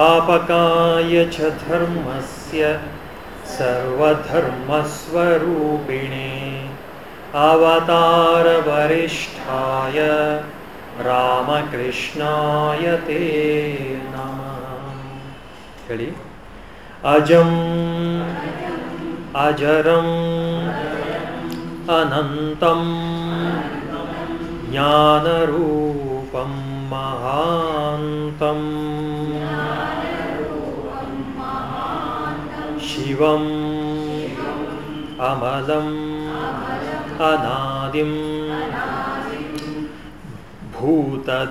संस्थापकाय च धर्मस्य सर्वधर्मस्वरूपिणे अवतारवरिष्ठाय रामकृष्णाय ते नमः। अजम् अजरम् अनन्तं ज्ञानरूपं महान्तम्। शिवम्। अमलम्। अनादिं भूतदेहादिहीनम्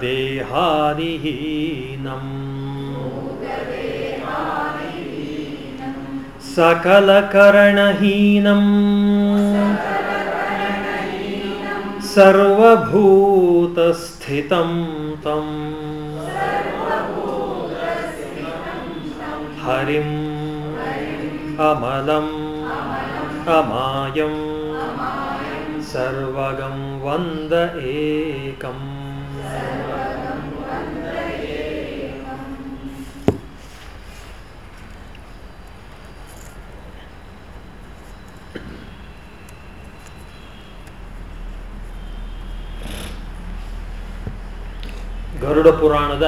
सकलकरणहीनम्। सर्वभूतस्थितं तम्। हरिम्। அமலம் அமாயம் சர்வகம் வந்த ஏகம் ಗರುಡ ಪುರಾಣದ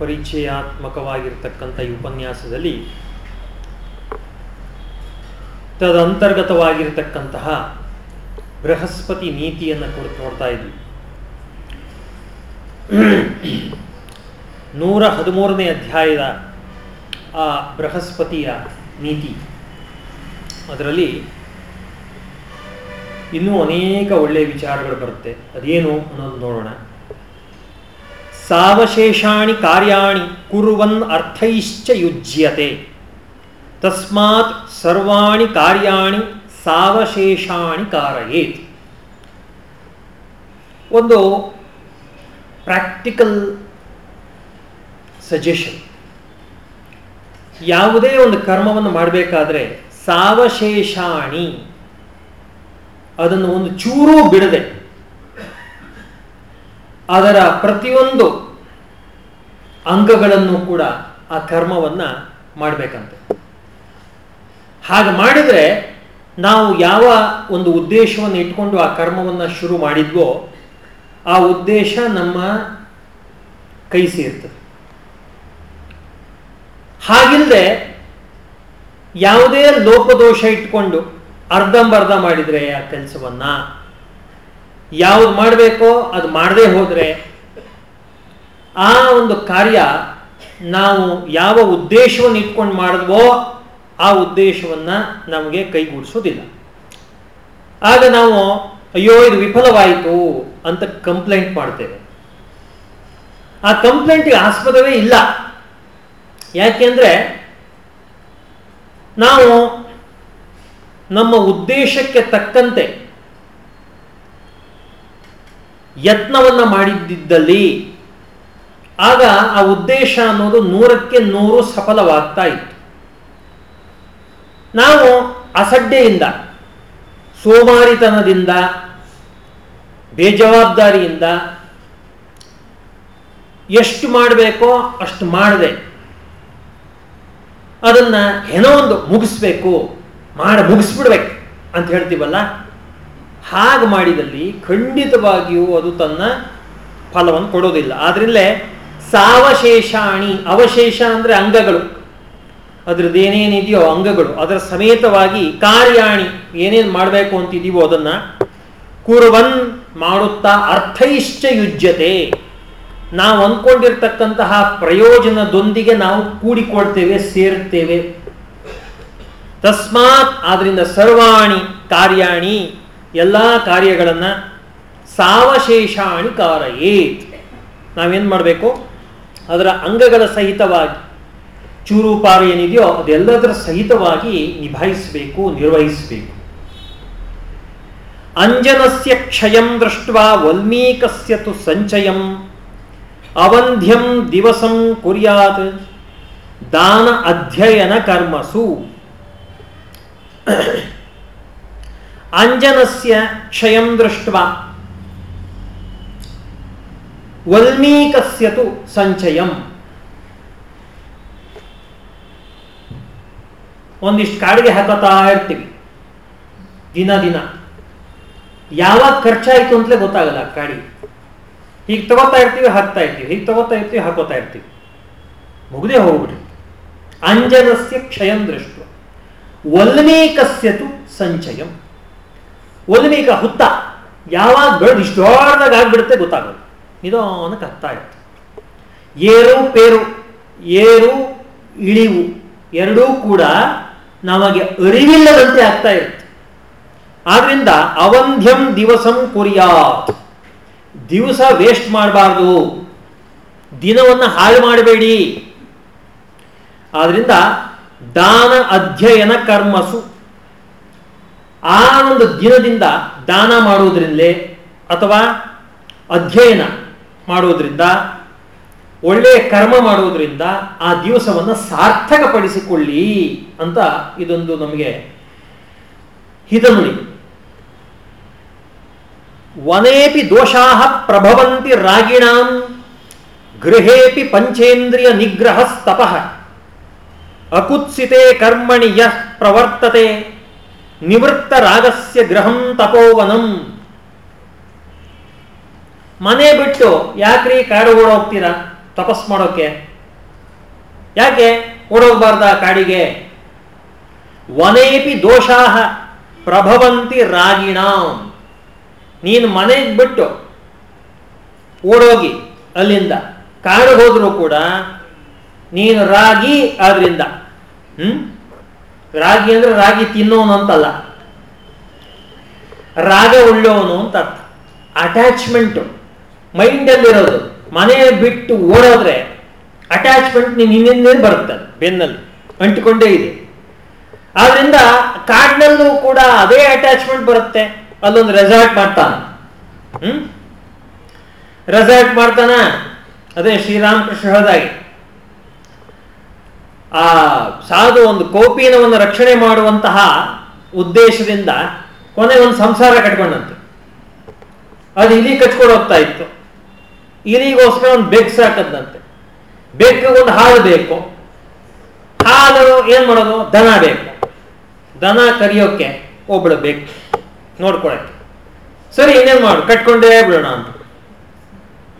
ಪರಿಚಯಾತ್ಮಕವಾಗಿರ್ತಕ್ಕಂಥ ಈ ಉಪನ್ಯಾಸದಲ್ಲಿ ತದಂತರ್ಗತವಾಗಿರ್ತಕ್ಕಂತಹ ಬೃಹಸ್ಪತಿ ನೀತಿಯನ್ನು ಕುರಿತು ನೋಡ್ತಾ ಇದ್ವಿ. ನೂರ ಹದಿಮೂರನೇ ಅಧ್ಯಾಯದ ಆ ಬೃಹಸ್ಪತಿಯ ನೀತಿ. ಅದರಲ್ಲಿ ಇನ್ನೂ ಅನೇಕ ಒಳ್ಳೆಯ ವಿಚಾರಗಳು ಬರುತ್ತೆ. ಅದೇನು ಅನ್ನೋದು ನೋಡೋಣ. ಸಾವಶೇಷಾಣಿ ಕಾರ್ಯಾಣಿ ಕುರುವನ್ ಅರ್ಥೈಶ್ಚ ಯುಜ್ಯತೆ. ತಸ್ಮಾತ್ ಸರ್ವಾಣಿ ಕಾರ್ಯಾಣಿ ಸಾವಶೇಷಾಣಿ ಕಾರಯೇತ್. ಒಂದು ಪ್ರಾಕ್ಟಿಕಲ್ ಸಜೆಷನ್ ಯಾವುದೇ ಒಂದು ಕರ್ಮವನ್ನು ಮಾಡಬೇಕಾದ್ರೆ ಸಾವಶೇಷಾಣಿ ಅದನ್ನು ಒಂದು ಚೂರೂ ಬಿಡದೆ ಅದರ ಪ್ರತಿಯೊಂದು ಅಂಗಗಳನ್ನು ಕೂಡ ಆ ಕರ್ಮವನ್ನು ಮಾಡಬೇಕಂತೆ. ಹಾಗೆ ಮಾಡಿದರೆ ನಾವು ಯಾವ ಒಂದು ಉದ್ದೇಶವನ್ನು ಇಟ್ಕೊಂಡು ಆ ಕರ್ಮವನ್ನು ಶುರು ಮಾಡಿದ್ವೋ ಆ ಉದ್ದೇಶ ನಮ್ಮ ಕೈ ಸೇರ್ತದೆ. ಹಾಗಿಲ್ಲದೆ ಯಾವುದೇ ಲೋಪದೋಷ ಇಟ್ಕೊಂಡು ಅರ್ಧಂಬರ್ಧ ಮಾಡಿದರೆ ಆ ಕೆಲಸವನ್ನು, ಯಾವುದು ಮಾಡಬೇಕೋ ಅದು ಮಾಡದೇ ಹೋದರೆ ಆ ಒಂದು ಕಾರ್ಯ ನಾವು ಯಾವ ಉದ್ದೇಶವನ್ನು ಇಟ್ಕೊಂಡು ಮಾಡಿದ್ವೋ ಆ ಉದ್ದೇಶವನ್ನು ನಮಗೆ ಕೈಗೂಡಿಸೋದಿಲ್ಲ. ಆಗ ನಾವು, ಅಯ್ಯೋ, ಇದು ವಿಫಲವಾಯಿತು ಅಂತ ಕಂಪ್ಲೇಂಟ್ ಮಾಡ್ತೇವೆ. ಆ ಕಂಪ್ಲೇಂಟಿಗೆ ಆಸ್ಪದವೇ ಇಲ್ಲ. ಯಾಕೆಂದ್ರೆ ನಾವು ನಮ್ಮ ಉದ್ದೇಶಕ್ಕೆ ತಕ್ಕಂತೆ ಯತ್ನವನ್ನ ಮಾಡಿದ್ದಲ್ಲಿ ಆಗ ಆ ಉದ್ದೇಶ ಅನ್ನೋದು ನೂರಕ್ಕೆ ನೂರು ಸಫಲವಾಗ್ತಾ ಇತ್ತು. ನಾವು ಅಸಡ್ಡೆಯಿಂದ, ಸೋಮಾರಿತನದಿಂದ, ಬೇಜವಾಬ್ದಾರಿಯಿಂದ ಎಷ್ಟು ಮಾಡಬೇಕೋ ಅಷ್ಟು ಮಾಡದೆ. ಅದನ್ನ ಏನೋ ಒಂದು ಮುಗಿಸ್ಬೇಕು, ಮಾಡಿ ಮುಗಿಸ್ಬಿಡ್ಬೇಕು ಅಂತ ಹೇಳ್ತೀವಲ್ಲ? ಹಾಗೆ ಮಾಡಿದಲ್ಲಿ ಖಂಡಿತವಾಗಿಯೂ ಅದು ತನ್ನ ಫಲವನ್ನು ಕೊಡೋದಿಲ್ಲ. ಆದ್ರಿಂದಲೇ ಸಾವಶೇಷಾಣಿ, ಅವಶೇಷ ಅಂದರೆ ಅಂಗಗಳು. ಅದ್ರದ್ದು ಏನೇನಿದೆಯೋ ಅಂಗಗಳು, ಅದರ ಸಮೇತವಾಗಿ ಕಾರ್ಯಾಣಿ ಏನೇನು ಮಾಡಬೇಕು ಅಂತಿದೀವೋ ಅದನ್ನ ಕುರುವನ್ ಮಾಡುತ್ತಾ ಅರ್ಥೈಶ್ಚ ಯುಜ್ಯತೆ. ನಾವು ಅಂದ್ಕೊಂಡಿರ್ತಕ್ಕಂತಹ ಪ್ರಯೋಜನದೊಂದಿಗೆ ನಾವು ಕೂಡಿಕೊಳ್ತೇವೆ, ಸೇರ್ತೇವೆ. ತಸ್ಮಾತ್ ಆದ್ರಿಂದ ಸರ್ವಾಣಿ, ಕಾರ್ಯಾಣಿ, ಎಲ್ಲ ಕಾರ್ಯಗಳನ್ನು ಸಾವಶೇಷಾಣಿ ಕಾರಯೇತ್. ನಾವೇನು ಮಾಡಬೇಕು? ಅದರ ಅಂಗಗಳ ಸಹಿತವಾಗಿ ಚೂರುಪಾರು ಏನಿದೆಯೋ ಅದೆಲ್ಲದರ ಸಹಿತವಾಗಿ ನಿಭಾಯಿಸಬೇಕು, ನಿರ್ವಹಿಸಬೇಕು. ಅಂಜನಸ್ಯ ಕ್ಷಯಂ ದೃಷ್ಟ ವಲ್ಮೀಕಸ್ಯ ತು ಸಂಚಯಂ, ಅವಂಧ್ಯಂ ದಿವಸಂ ಕುರ್ಯಾತ್, ದಾನ ಅಧ್ಯಯನ ಕರ್ಮಸು. ಅಂಜನಸ್ಯ ಕ್ಷಯಂ ದೃಷ್ಟ ವಲ್ಮೀಕಸ್ಯ ತು ಸಂಚಯಂ. ಒಂದಿಷ್ಟು ಕಾಡಿಗೆ ಹಾಕೋತಾ ಇರ್ತೀವಿ. ದಿನ ದಿನ. ಯಾವಾಗ ಖರ್ಚಾಯಿತು ಅಂತಲೇ ಗೊತ್ತಾಗಲ್ಲ ಕಾಡಿ ಹೀಗೆ ತಗೋತಾ ಇರ್ತೀವಿ, ಹಾಕ್ತಾ ಇರ್ತೀವಿ. ಹೀಗೆ ತಗೋತಾ ಇರ್ತೀವಿ, ಹಾಕೋತಾ ಇರ್ತೀವಿ. ಮುಗದೆ ಹೋಗ್ಬಿಟ್ರಿ ಅಂಜನಸ್ಯ ಕ್ಷಯಂ ದೃಷ್ಟ ವಲ್ಮೀಕಸ್ಯತು ಸಂಚಯಂ. ವಲ್ಮೀಕ ಹುತ್ತ ಯಾವಾಗ ಬೆಳೆದು ಇಷ್ಟೋದಾಗ ಆಗ್ಬಿಡುತ್ತೆ ಗೊತ್ತಾಗಲ್ಲ. ನಿಧಾನಕ್ಕೆ ಹತ್ತಾ ಇರುತ್ತೆ. ಏರು ಪೇರು, ಏರು ಇಳಿವು ಎರಡೂ ಕೂಡ ನಮಗೆ ಅರಿವಿಲ್ಲದಂತೆ ಆಗ್ತಾ ಇರುತ್ತೆ. ಆದ್ರಿಂದ ಅವಂಧ್ಯಂ ದಿವಸಂ ಕುರಿಯಾತ್. ದಿವಸ ವೇಸ್ಟ್ ಮಾಡಬಾರ್ದು. ದಿನವನ್ನು ಹಾಳು ಮಾಡಬೇಡಿ. ಆದ್ರಿಂದ ದಾನ ಅಧ್ಯಯನ ಕರ್ಮಸು. ಆ ಒಂದು ದಿನದಿಂದ ದಾನ ಮಾಡುವುದರಿಂದಲೇ ಅಥವಾ ಅಧ್ಯಯನ ಮಾಡುವುದರಿಂದ ಒಳ್ಳೆಯ ಕರ್ಮ ಮಾಡುವುದರಿಂದ ಆ ದಿವಸವನ್ನು ಸಾರ್ಥಕಪಡಿಸಿಕೊಳ್ಳಿ ಅಂತ ಇದೊಂದು ನಮಗೆ ಹಿತನುಡಿ. ವನೇಪಿ ದೋಷಾ ಪ್ರಭವಂತಿ ರಾಗಿಣಾಂ, ಗೃಹೇಪಿ ಪಂಚೇಂದ್ರಿಯ ನಿಗ್ರಹ ಸ್ತಪ ಅಕುತ್ಸಿತೆ ಕರ್ಮಣಿ ಯಃ ಪ್ರವರ್ತತೆ, ನಿವೃತ್ತ ರಾಗಸ್ಯ ಗ್ರಹಂ ತಪೋವನಂ. ಮನೆ ಬಿಟ್ಟು ಯಾಕ್ರಿ ಕಾಡು ಓಡೋಗ್ತೀರಾ? ತಪಸ್ ಮಾಡೋಕೆ. ಯಾಕೆ? ಓಡೋಗ್ಬಾರ್ದ ಕಾಡಿಗೆ. ವನೇಪಿ ದೋಷಾ ಪ್ರಭವಂತಿ ರಾಗಿಣ. ನೀನು ಮನೆಗೆ ಬಿಟ್ಟು ಓಡೋಗಿ ಅಲ್ಲಿಂದ ಕಾಡು ಹೋದರೂ ಕೂಡ ನೀನು ರಾಗಿ ಆದ್ರಿಂದ, ಹ್ಮ್? ರಾಗಿ ಅಂದ್ರೆ ರಾಗಿ ತಿನ್ನೋನು ಅಂತಲ್ಲ. ರಾಗ ಉಳ್ಳೋನು ಅಂತ ಅರ್ಥ. ಅಟ್ಯಾಚ್ಮೆಂಟು ಮೈಂಡಲ್ಲಿರೋದು ಮನೆ ಬಿಟ್ಟು ಓಡೋದ್ರೆ ಅಟ್ಯಾಚ್ಮೆಂಟ್ ನೀನು ಬರುತ್ತೆ ಬೆನ್ನಲ್ಲಿ, ಅಂಟಿಕೊಂಡೇ ಇದೆ. ಆದ್ರಿಂದ ಕಾಡಿನಲ್ಲೂ ಕೂಡ ಅದೇ ಅಟ್ಯಾಚ್ಮೆಂಟ್ ಬರುತ್ತೆ, ಅಲ್ಲೊಂದು ರೆಸಾರ್ಟ್ ಮಾಡ್ತಾನೆ. ಹ್ಮ್? ರೆಸಾರ್ಟ್ ಮಾಡ್ತಾನ, ಅದೇ ಶ್ರೀರಾಮಕೃಷ್ಣ ಆ ಸಾಧು ಒಂದು ಕೋಪಿನವನ್ನು ರಕ್ಷಣೆ ಮಾಡುವಂತಹ ಉದ್ದೇಶದಿಂದ ಕೊನೆ ಒಂದು ಸಂಸಾರ ಕಟ್ಕೊಂಡಂತೆ. ಅದು ಇಲ್ಲಿ ಕಚ್ಕೊಂಡು ಹೋಗ್ತಾ ಇತ್ತು. ಇಲಿಗೋಸ್ಕರ ಒಂದು ಬೆಕ್ಕು ಸಾಕದಂತೆ ಬೆಕ್ಕಿಗೊಂದು ಹಾಲು ಬೇಕು. ಹಾಲು ಏನ್ ಮಾಡೋದು? ದನ ಬೇಕು. ದನ ಕರಿಯೋಕೆ ಒಬ್ಬಳು ಬೇಕು ನೋಡ್ಕೊಳಕ್ಕೆ. ಸರಿ, ಇನ್ನೇನ್ ಮಾಡು? ಕಟ್ಕೊಂಡೇ ಬಿಡೋಣ ಅಂತ.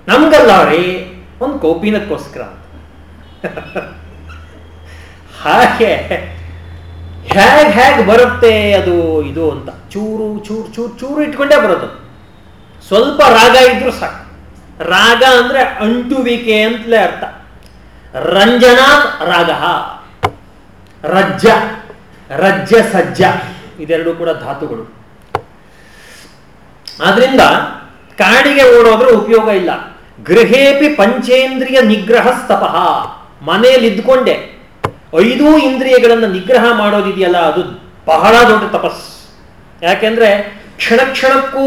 ನಮ್ಗಲ್ಲ ರೀ, ಒಂದು ಕೋಪಿನಕ್ಕೋಸ್ಕರ ಅಂತ. ಹಾಗೆ ಹೇಗ್ ಹೇಗ್ ಬರುತ್ತೆ ಅದು, ಇದು ಅಂತ. ಚೂರು ಚೂರು ಚೂರು ಚೂರು ಇಟ್ಕೊಂಡೇ ಬರೋದು. ಸ್ವಲ್ಪ ರಾಗ ಇದ್ರು ಸಾಕು. ರಾಗ ಅಂದ್ರೆ ಅಂಟುವಿಕೆ ಅಂತಲೇ ಅರ್ಥ. ರಂಜನಾ ರಾಗ. ರಜ್ಜ ರಜ್ಜ ಸಜ್ಜ, ಇದೆರಡು ಕೂಡ ಧಾತುಗಳು. ಆದ್ರಿಂದ ಕಾಡಿಗೆ ಓಡೋದ್ರೆ ಉಪಯೋಗ ಇಲ್ಲ. ಗೃಹೇಪಿ ಪಂಚೇಂದ್ರಿಯ ನಿಗ್ರಹ ಸ್ತಪಃ ಮನೆಯಲ್ಲಿ ಇದ್ಕೊಂಡೆ. ಐದೂ ಇಂದ್ರಿಯಗಳನ್ನು ನಿಗ್ರಹ ಮಾಡೋದಿದೆಯಲ್ಲ, ಅದು ಬಹಳ ದೊಡ್ಡ ತಪಸ್ ಯಾಕೆಂದ್ರೆ ಕ್ಷಣ ಕ್ಷಣಕ್ಕೂ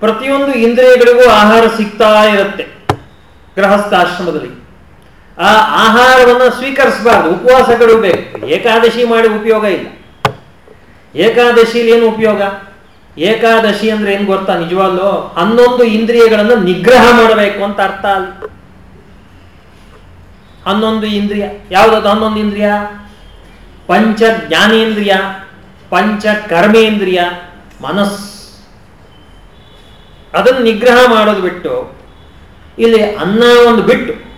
ಪ್ರತಿಯೊಂದು ಇಂದ್ರಿಯಗಳಿಗೂ ಆಹಾರ ಸಿಗ್ತಾ ಇರುತ್ತೆ. ಗೃಹಸ್ಥಾಶ್ರಮದಲ್ಲಿ. ಆ ಆಹಾರವನ್ನು ಸ್ವೀಕರಿಸಬಾರ್ದು, ಉಪವಾಸಗಳು ಬೇಕು. ಏಕಾದಶಿ ಮಾಡಿ ಉಪಯೋಗ ಇಲ್ಲ. ಏಕಾದಶಿಲಿ ಏನು ಉಪಯೋಗ? ಏಕಾದಶಿ ಅಂದ್ರೆ ಏನು ಗೊತ್ತಾ ನಿಜವಾಗ್ಲೂ? ಹನ್ನೊಂದು ಇಂದ್ರಿಯಗಳನ್ನು ನಿಗ್ರಹ ಮಾಡಬೇಕು ಅಂತ ಅರ್ಥ ಅಲ್ಲಿ. ಹನ್ನೊಂದು ಇಂದ್ರಿಯ. ಯಾವುದದು ಹನ್ನೊಂದು ಇಂದ್ರಿಯ? ಪಂಚ ಜ್ಞಾನೇಂದ್ರಿಯ ಪಂಚ ಕರ್ಮೇಂದ್ರಿಯ ಮನಸ್ ಅದನ್ನು ನಿಗ್ರಹ ಮಾಡೋದು ಬಿಟ್ಟು, ಇಲ್ಲಿ ಅನ್ನ ಒಂದು ಬಿಟ್ಟು,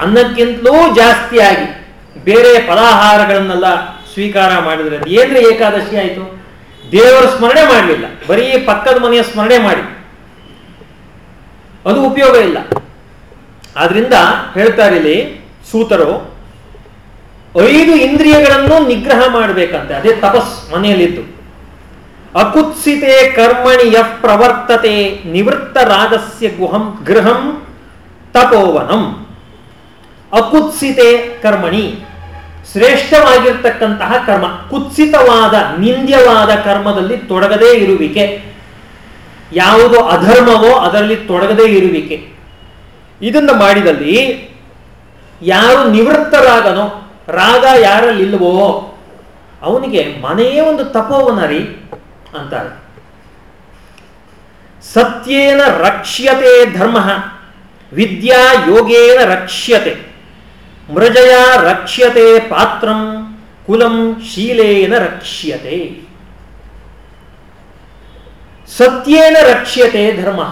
ಅನ್ನಕ್ಕಿಂತಲೂ ಜಾಸ್ತಿಯಾಗಿ ಬೇರೆ ಫಲಾಹಾರಗಳನ್ನೆಲ್ಲ ಸ್ವೀಕಾರ ಮಾಡಿದ್ರೆ ಏನ್ರಿ ಏಕಾದಶಿ ಆಯಿತು? ದೇವರ ಸ್ಮರಣೆ ಮಾಡಲಿಲ್ಲ. ಬರೀ ಪಕ್ಕದ ಮನೆಯ ಸ್ಮರಣೆ ಮಾಡಿ. ಅದು ಉಪಯೋಗ ಇಲ್ಲ. ಆದ್ರಿಂದ ಹೇಳ್ತಾರೆ ಇಲ್ಲಿ ಸೂತರು, ಐದು ಇಂದ್ರಿಯಗಳನ್ನು ನಿಗ್ರಹ ಮಾಡಬೇಕಂತೆ. ಅದೇ ತಪಸ್ ಮನೆಯಲ್ಲಿದ್ದು. ಅಕುತ್ಸಿತೆ ಕರ್ಮಣಿ ಯಃ ಪ್ರವರ್ತತೆ ನಿವೃತ್ತ ರಾಗಸ್ಯ ಗುಹಂ ಗೃಹಂ ತಪೋವನಂ. ಅಕುತ್ಸಿತೆ ಕರ್ಮಣಿ ಶ್ರೇಷ್ಠವಾಗಿರ್ತಕ್ಕಂತಹ ಕರ್ಮ, ಕುತ್ಸಿತವಾದ, ನಿಂದ್ಯವಾದ ಕರ್ಮದಲ್ಲಿ ತೊಡಗದೇ ಇರುವಿಕೆ. ಯಾವುದು ಅಧರ್ಮವೋ ಅದರಲ್ಲಿ ತೊಡಗದೇ ಇರುವಿಕೆ. ಇದನ್ನು ಮಾಡಿದಲ್ಲಿ ಯಾರು ನಿವೃತ್ತರಾಗನೋ, ರಾಗ ಯಾರಲ್ಲಿಲ್ವೋ ಅವನಿಗೆ ಮನೆಯೇ ಒಂದು ತಪೋವನ ರೀ. ಅಂತಾರೆ. ಸತ್ಯೇನ ರಕ್ಷ್ಯತೆ ಧರ್ಮ, ವಿದ್ಯಾ ಯೋಗೇನ ರಕ್ಷ್ಯತೆ, ಮೃಜಯ ರಕ್ಷ್ಯತೆ ಪಾತ್ರಂ, ಕುಲಂ ಶೀಲೇನ ರಕ್ಷ್ಯತೆ. ಸತ್ಯೇನ ರಕ್ಷ್ಯತೆ ಧರ್ಮ,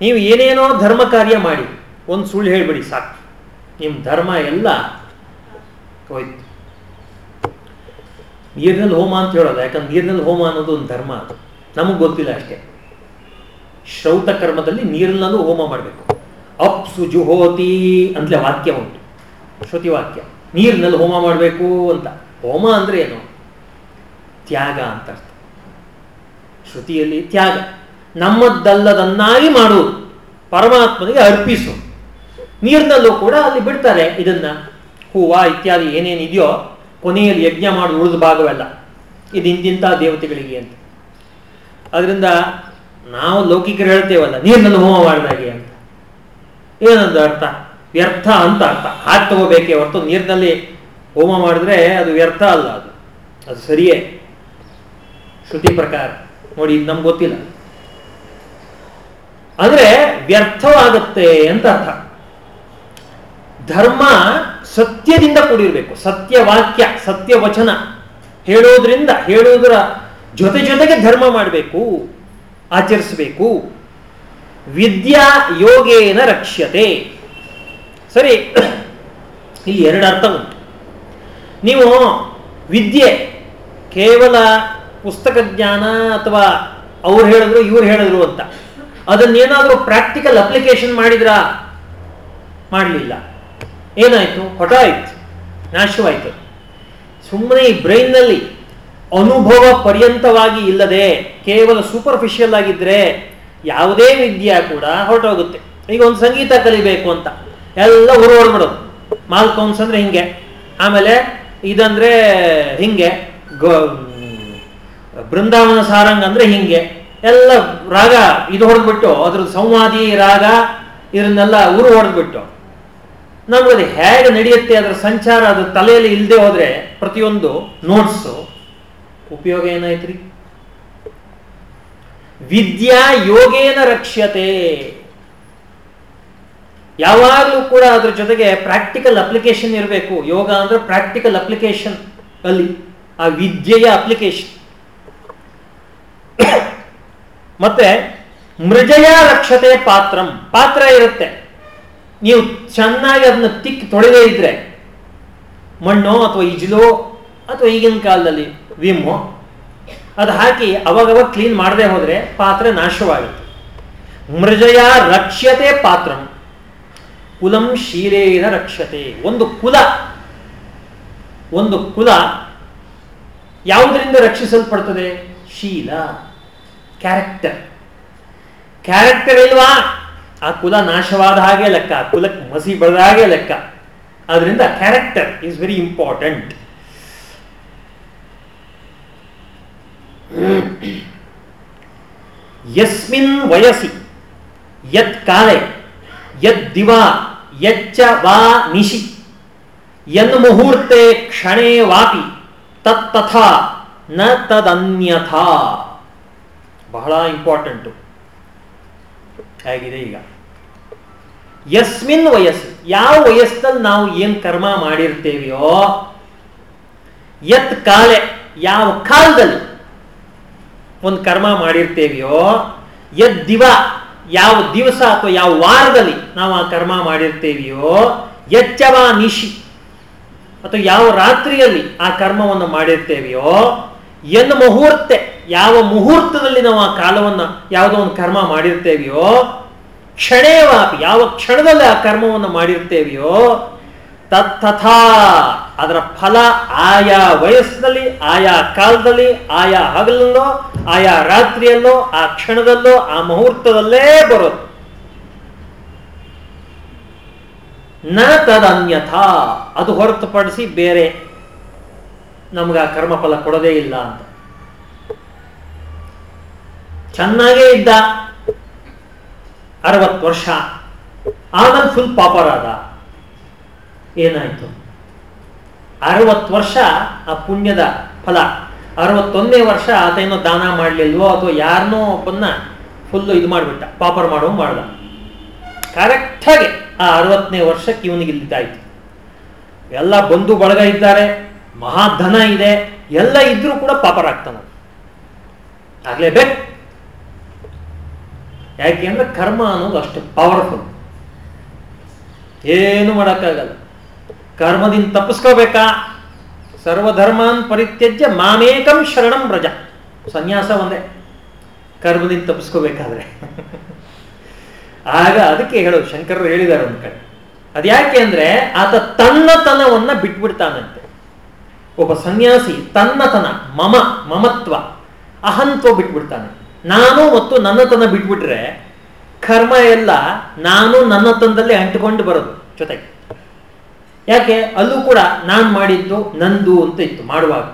ನೀವು ಏನೇನೋ ಧರ್ಮ ಕಾರ್ಯ ಮಾಡಿ, ಒಂದು ಸುಳ್ಳು ಹೇಳ್ಬಿಡಿ ಸಾಕು. ನಿಮ್ಮ ಧರ್ಮ ಎಲ್ಲ ಹೋಯ್ತು. ನೀರಿನಲ್ಲಿ ಹೋಮ ಅಂತ ಹೇಳೋದು ಯಾಕಂದ್ರೆ ನೀರಿನಲ್ಲಿ ಹೋಮ ಅನ್ನೋದು ಒಂದು ಧರ್ಮ ಅದು. ನಮಗೆ ಗೊತ್ತಿಲ್ಲ ಅಷ್ಟೇ. ಶ್ರೌತ ಕರ್ಮದಲ್ಲಿ ನೀರಿನಲ್ಲೂ ಹೋಮ ಮಾಡಬೇಕು. ಅಪ್ಸು ಜುಹೋತಿ ಅಂತಲೇ ವಾಕ್ಯ ಉಂಟು. ಶ್ರುತಿ ವಾಕ್ಯ ನೀರಿನಲ್ಲಿ ಹೋಮ ಮಾಡಬೇಕು ಅಂತ. ಹೋಮ ಅಂದ್ರೆ ಏನು? ತ್ಯಾಗ ಅಂತ ಅರ್ಥ. ಶ್ರುತಿಯಲ್ಲಿ ತ್ಯಾಗ. ನಮ್ಮದ್ದಲ್ಲದನ್ನಾಗಿ ಮಾಡುವುದು. ಪರಮಾತ್ಮನಿಗೆ ಅರ್ಪಿಸು ನೀರಿನಲ್ಲೂ ಕೂಡ ಅಲ್ಲಿ ಬಿಡ್ತಾರೆ ಇದನ್ನ. ಹೂವ ಇತ್ಯಾದಿ ಏನೇನಿದೆಯೋ ಕೊನೆಯಲ್ಲಿ ಯಜ್ಞ ಮಾಡಿ ಉಳಿದ ಭಾಗವೆಲ್ಲ. ಇದು ಇಂತಿಂಥ ದೇವತೆಗಳಿಗೆ ಅಂತ. ಅದರಿಂದ ನಾವು ಲೌಕಿಕರು ಹೇಳ್ತೇವಲ್ಲ, ನೀರಿನಲ್ಲಿ ಹೋಮ ಮಾಡಿದಾಗೆ ಅಂತ. ಏನಂದ ಅರ್ಥ? ವ್ಯರ್ಥ ಅಂತ ಅರ್ಥ. ಹಾಕಿ ತಗೋಬೇಕೇ ಹೊರತು ನೀರಿನಲ್ಲಿ ಹೋಮ ಮಾಡಿದ್ರೆ ಅದು ವ್ಯರ್ಥ ಅಲ್ಲ ಅದು. ಅದು ಸರಿಯೇ. ಶ್ರುತಿ ಪ್ರಕಾರ. ನೋಡಿ, ಇದು ನಮ್ಗೆ ಗೊತ್ತಿಲ್ಲ. ಅಂದ್ರೆ ವ್ಯರ್ಥವಾಗುತ್ತೆ ಅಂತ ಅರ್ಥ. ಧರ್ಮ ಸತ್ಯದಿಂದ ಕೂಡಿರಬೇಕು. ಸತ್ಯ ವಾಕ್ಯ ಸತ್ಯ ವಚನ ಹೇಳೋದ್ರಿಂದ, ಹೇಳೋದರ ಜೊತೆ ಜೊತೆಗೆ ಧರ್ಮ ಮಾಡಬೇಕು, ಆಚರಿಸಬೇಕು. ವಿದ್ಯಾ ಯೋಗೇನ ರಕ್ಷ್ಯತೆ. ಸರಿ ಇಲ್ಲಿ ಎರಡು ಅರ್ಥ ಉಂಟು. ನೀವು ವಿದ್ಯೆ, ಕೇವಲ ಪುಸ್ತಕ ಜ್ಞಾನ ಅಥವಾ ಅವ್ರು ಹೇಳಿದ್ರು, ಇವ್ರು ಹೇಳಿದ್ರು ಅಂತ. ಅದನ್ನೇನಾದರೂ ಪ್ರಾಕ್ಟಿಕಲ್ ಅಪ್ಲಿಕೇಶನ್ ಮಾಡಿದ್ರಾ? ಮಾಡಲಿಲ್ಲ. ಏನಾಯ್ತು? ಆಯಿತು. ನಾಶವಾಯಿತು. ಸುಮ್ಮನೆ ಈ ಬ್ರೈನ್ನಲ್ಲಿ ಅನುಭವ ಪರ್ಯಂತವಾಗಿ ಇಲ್ಲದೆ, ಕೇವಲ ಸೂಪರ್ಫಿಷಿಯಲ್ ಆಗಿದ್ರೆ ಯಾವುದೇ ವಿದ್ಯೆ ಕೂಡ ಹೊರಟೋಗುತ್ತೆ. ಈಗ ಒಂದು ಸಂಗೀತ ಕಲಿಬೇಕು ಅಂತ. ಎಲ್ಲ ಊರು ಹೊರಬಿಡೋದು ಮಾಲ್ಕೌನ್ಸ್ ಅಂದ್ರೆ ಹಿಂಗೆ. ಆಮೇಲೆ ಇದಂದ್ರೆ ಹಿಂಗೆ. ಬೃಂದಾವನ ಸಾರಂಗ್ ಅಂದ್ರೆ ಹಿಂಗೆ. ಎಲ್ಲ ರಾಗ ಇದು ಹೊಡೆದ್ಬಿಟ್ಟು ಅದ್ರ ಸಂವಾದಿ, ರಾಗ ಇದನ್ನೆಲ್ಲ ಊರು ಹೊಡೆದ್ಬಿಟ್ಟು ನಮ್ಗದು ಹೇಗೆ ನಡೆಯುತ್ತೆ ಅದರ ಸಂಚಾರ ಅದು ತಲೆಯಲ್ಲಿ ಇಲ್ಲದೆ ಹೋದ್ರೆ ಪ್ರತಿಯೊಂದು ನೋಟ್ಸು ಉಪಯೋಗ ಏನಾಯ್ತ್ರಿ? ವಿದ್ಯಾ ಯೋಗೇನ ರಕ್ಷ್ಯತೆ. ಯಾವಾಗಲೂ ಕೂಡ ಅದ್ರ ಜೊತೆಗೆ ಪ್ರಾಕ್ಟಿಕಲ್ ಅಪ್ಲಿಕೇಶನ್ ಇರಬೇಕು. ಯೋಗ ಅಂದ್ರೆ ಪ್ರಾಕ್ಟಿಕಲ್ ಅಪ್ಲಿಕೇಶನ್ ಅಲ್ಲಿ, ಆ ವಿದ್ಯೆಯ ಅಪ್ಲಿಕೇಶನ್ ಮತ್ತೆ ಮೃಜಯ ರಕ್ಷತೆ ಪಾತ್ರಂ. ಪಾತ್ರ ಇರುತ್ತೆ. ನೀವು ಚೆನ್ನಾಗಿ ಅದನ್ನ ತಿಕ್ಕಿ ತೊಳೆದೇ ಇದ್ರೆ, ಮಣ್ಣು ಅಥವಾ ಇಜಿಲೋ ಅಥವಾ ಈಗಿನ ಕಾಲದಲ್ಲಿ ವಿಮ್ಮು ಅದು ಹಾಕಿ ಅವಾಗವಾಗ ಕ್ಲೀನ್ ಮಾಡದೆ ಹೋದ್ರೆ ಪಾತ್ರೆ ನಾಶವಾಗುತ್ತೆ. ಮೃಜಯ ರಕ್ಷ್ಯತೆ ಪಾತ್ರ, ಕುಲಂ ಶೀಲೇನ ರಕ್ಷತೆ ಒಂದು ಕುಲ ಒಂದು ಕುಲ ಯಾವುದರಿಂದ ರಕ್ಷಿಸಲ್ಪಡ್ತದೆ? ಶೀಲ ಕ್ಯಾರೆಕ್ಟರ್ ಕ್ಯಾರೆಕ್ಟರ್ ಇಲ್ವಾ? ಆ ಕುಲ ನಾಶವಾದ ಹಾಗೆ ಲೆಕ್ಕ, ಆ ಕುಲಕ್ಕೆ ಮಸಿ ಬೆಳೆದ ಹಾಗೆ ಲೆಕ್ಕ. ಅದರಿಂದ ಕ್ಯಾರೆಕ್ಟರ್ ಈಸ್ ವೆರಿ ಇಂಪಾರ್ಟೆಂಟ್ ಯಸ್ಮಿನ್ ವಯಸ್ಸಿ ಯತ್ ಕಾಲೆ ಯದ್ ದಿವಾ, ಯಚ್ಚ ವಾ ನಿಶಿ ಯನ್ ಮುಹೂರ್ತೆ ಕ್ಷಣೇ ವಾಪಿ ತತ್ತಥಾ ನ ತದನ್ಯಥಾ. ಬಹಳ ಇಂಪಾರ್ಟೆಂಟು ಹೇಗಿದೆ ಈಗ? ಯಸ್ಮಿನ್ ವಯಸ್ಸು. ಯಾವ ವಯಸ್ಸಲ್ಲಿ ನಾವು ಏನು ಕರ್ಮ ಮಾಡಿರ್ತೇವೆಯೋ, ಯತ್ ಕಾಲೆ ಯಾವ ಕಾಲದಲ್ಲಿ ಒಂದು ಕರ್ಮ ಮಾಡಿರ್ತೇವೆಯೋ ಯದ್ ದಿವ, ಯಾವ ದಿವಸ ಅಥವಾ ಯಾವ ವಾರದಲ್ಲಿ ನಾವು ಆ ಕರ್ಮ ಮಾಡಿರ್ತೇವೆಯೋ ಎಚ್ಚವ ನಿಶಿ, ಅಥವಾ ಯಾವ ರಾತ್ರಿಯಲ್ಲಿ ಆ ಕರ್ಮವನ್ನು ಮಾಡಿರ್ತೇವೆಯೋ, ಎನ್ ಮುಹೂರ್ತೆ, ಯಾವ ಮುಹೂರ್ತದಲ್ಲಿ ನಾವು ಆ ಕಾಲವನ್ನು ಯಾವುದೋ ಒಂದು ಕರ್ಮ ಮಾಡಿರ್ತೇವೆಯೋ ಕ್ಷಣೇವಾಪಿ, ಯಾವ ಕ್ಷಣದಲ್ಲಿ ಆ ಕರ್ಮವನ್ನು ಮಾಡಿರ್ತೇವೆಯೋ ತಥಾ ಅದರ ಫಲ ಆಯಾ ವಯಸ್ಸಿನಲ್ಲಿ, ಆಯಾ ಕಾಲದಲ್ಲಿ, ಆಯಾ ಹಗಲಲ್ಲೋ, ಆಯಾ ರಾತ್ರಿಯಲ್ಲೋ, ಆ ಕ್ಷಣದಲ್ಲೋ, ಆ ಮುಹೂರ್ತದಲ್ಲೇ ಬರೋದು. ನ ತದನ್ಯಥಾ, ಅದು ಹೊರತುಪಡಿಸಿ ಬೇರೆ ನಮ್ಗೆ ಆ ಕರ್ಮಫಲ ಕೊಡೋದೇ ಇಲ್ಲ ಅಂತ. ಚೆನ್ನಾಗೇ ಇದ್ದ. ಅರವತ್ತು ವರ್ಷ. ಆಮೇಲೆ ಫುಲ್ ಪಾಪರಾದ ಏನಾಯಿತು? ಅರವತ್ತು ವರ್ಷ ಆ ಪುಣ್ಯದ ಫಲ. ಅರವತ್ತೊಂದನೇ ವರ್ಷ ಆತ ಏನೋ ದಾನ ಮಾಡಲಿಲ್ವೋ ಅಥವಾ ಯಾರನ್ನೋ ಒಬ್ಬನ್ನ ಫುಲ್ಲು ಇದು ಮಾಡಿಬಿಟ್ಟ ಪಾಪರ್ ಮಾಡೋ ಮಾಡ್ದ. ಕರೆಕ್ಟಾಗಿ ಆ ಅರವತ್ತನೇ ವರ್ಷಕ್ಕೆ ಇವನಿಗೆ ಇಲ್ಲಿದ್ದಾಯ್ತು. ಎಲ್ಲ ಬಂಧು ಬಳಗ ಇದ್ದಾರೆ ಮಹಾಧನ ಇದೆ, ಎಲ್ಲ ಇದ್ರೂ ಕೂಡ ಪಾಪರಾಗ್ತಾನ ಆಗ್ಲೇಬೇಕು. ಯಾಕೆ ಅಂದ್ರೆ ಕರ್ಮ ಅನ್ನೋದು ಅಷ್ಟು ಪವರ್ಫುಲ್ ಏನು ಮಾಡೋಕ್ಕಾಗಲ್ಲ. ಕರ್ಮದಿಂದ ತಪ್ಪಿಸ್ಕೋಬೇಕಾ? ಸರ್ವಧರ್ಮಾನ್ ಪರಿತ್ಯಜ್ಯ ಮಾಮೇಕಂ ಶರಣಂ ರಜ. ಸನ್ಯಾಸ ಒಂದೇ. ಕರ್ಮದಿಂದ ತಪ್ಪಿಸ್ಕೋಬೇಕಾದ್ರೆ. ಆಗ ಅದಕ್ಕೆ ಹೇಳೋದು ಶಂಕರರು ಹೇಳಿದ್ದಾರೆ ಒಂದು ಕಡೆ. ಅದ್ಯಾಕೆ ಅಂದ್ರೆ, ಆತ ತನ್ನತನವನ್ನ ಬಿಟ್ಬಿಡ್ತಾನಂತೆ. ಒಬ್ಬ ಸನ್ಯಾಸಿ ತನ್ನತನ, ಮಮ, ಮಮತ್ವ, ಅಹಂತ್ವ ಬಿಟ್ಬಿಡ್ತಾನೆ. ನಾನು ಮತ್ತು ನನ್ನತನ ಬಿಟ್ಬಿಟ್ರೆ ಕರ್ಮ ಎಲ್ಲ ನಾನು ನನ್ನತನದಲ್ಲೇ ಅಂಟಿಕೊಂಡು ಬರೋದು ಜೊತೆಗೆ. ಯಾಕೆ? ಅಲ್ಲೂ ಕೂಡ ನಾನು ಮಾಡಿದ್ದು ನಂದು ಅಂತ ಇತ್ತು ಮಾಡುವಾಗ.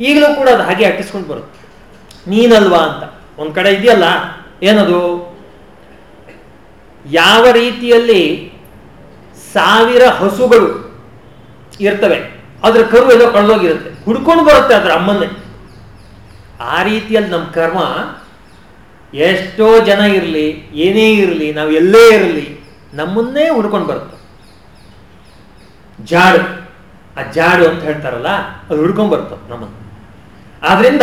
ಈಗಲೂ ಕೂಡ ಅದು ಹಾಗೆ ಅಟ್ಟಿಸ್ಕೊಂಡು ಬರುತ್ತೆ. ನೀನಲ್ವಾ ಅಂತ. ಒಂದ್ ಕಡೆ ಇದೆಯಲ್ಲ, ಏನದು? ಯಾವ ರೀತಿಯಲ್ಲಿ ಸಾವಿರ ಹಸುಗಳು ಇರ್ತವೆ, ಅದ್ರ ಕರು ಎಲ್ಲೋ ಕಳೆದೋಗಿರುತ್ತೆ. ಹುಡ್ಕೊಂಡು ಬರುತ್ತೆ ಅದ್ರ ಅಮ್ಮನ್ನೇ. ಆ ರೀತಿಯಲ್ಲಿ ನಮ್ಮ ಕರ್ಮ ಎಷ್ಟೋ ಜನ ಇರಲಿ, ಏನೇ ಇರಲಿ, ನಾವು ಎಲ್ಲೇ ಇರಲಿ, ನಮ್ಮನ್ನೇ ಹುಡ್ಕೊಂಡು ಬರುತ್ತೆ. ಜಾಡು. ಆ ಜಾಡು ಅಂತ ಹೇಳ್ತಾರಲ್ಲ, ಅದು ಹುಡ್ಕೊಂಡು ಬರುತ್ತೆ ನಮ್ಮನ್ನು. ಆದ್ರಿಂದ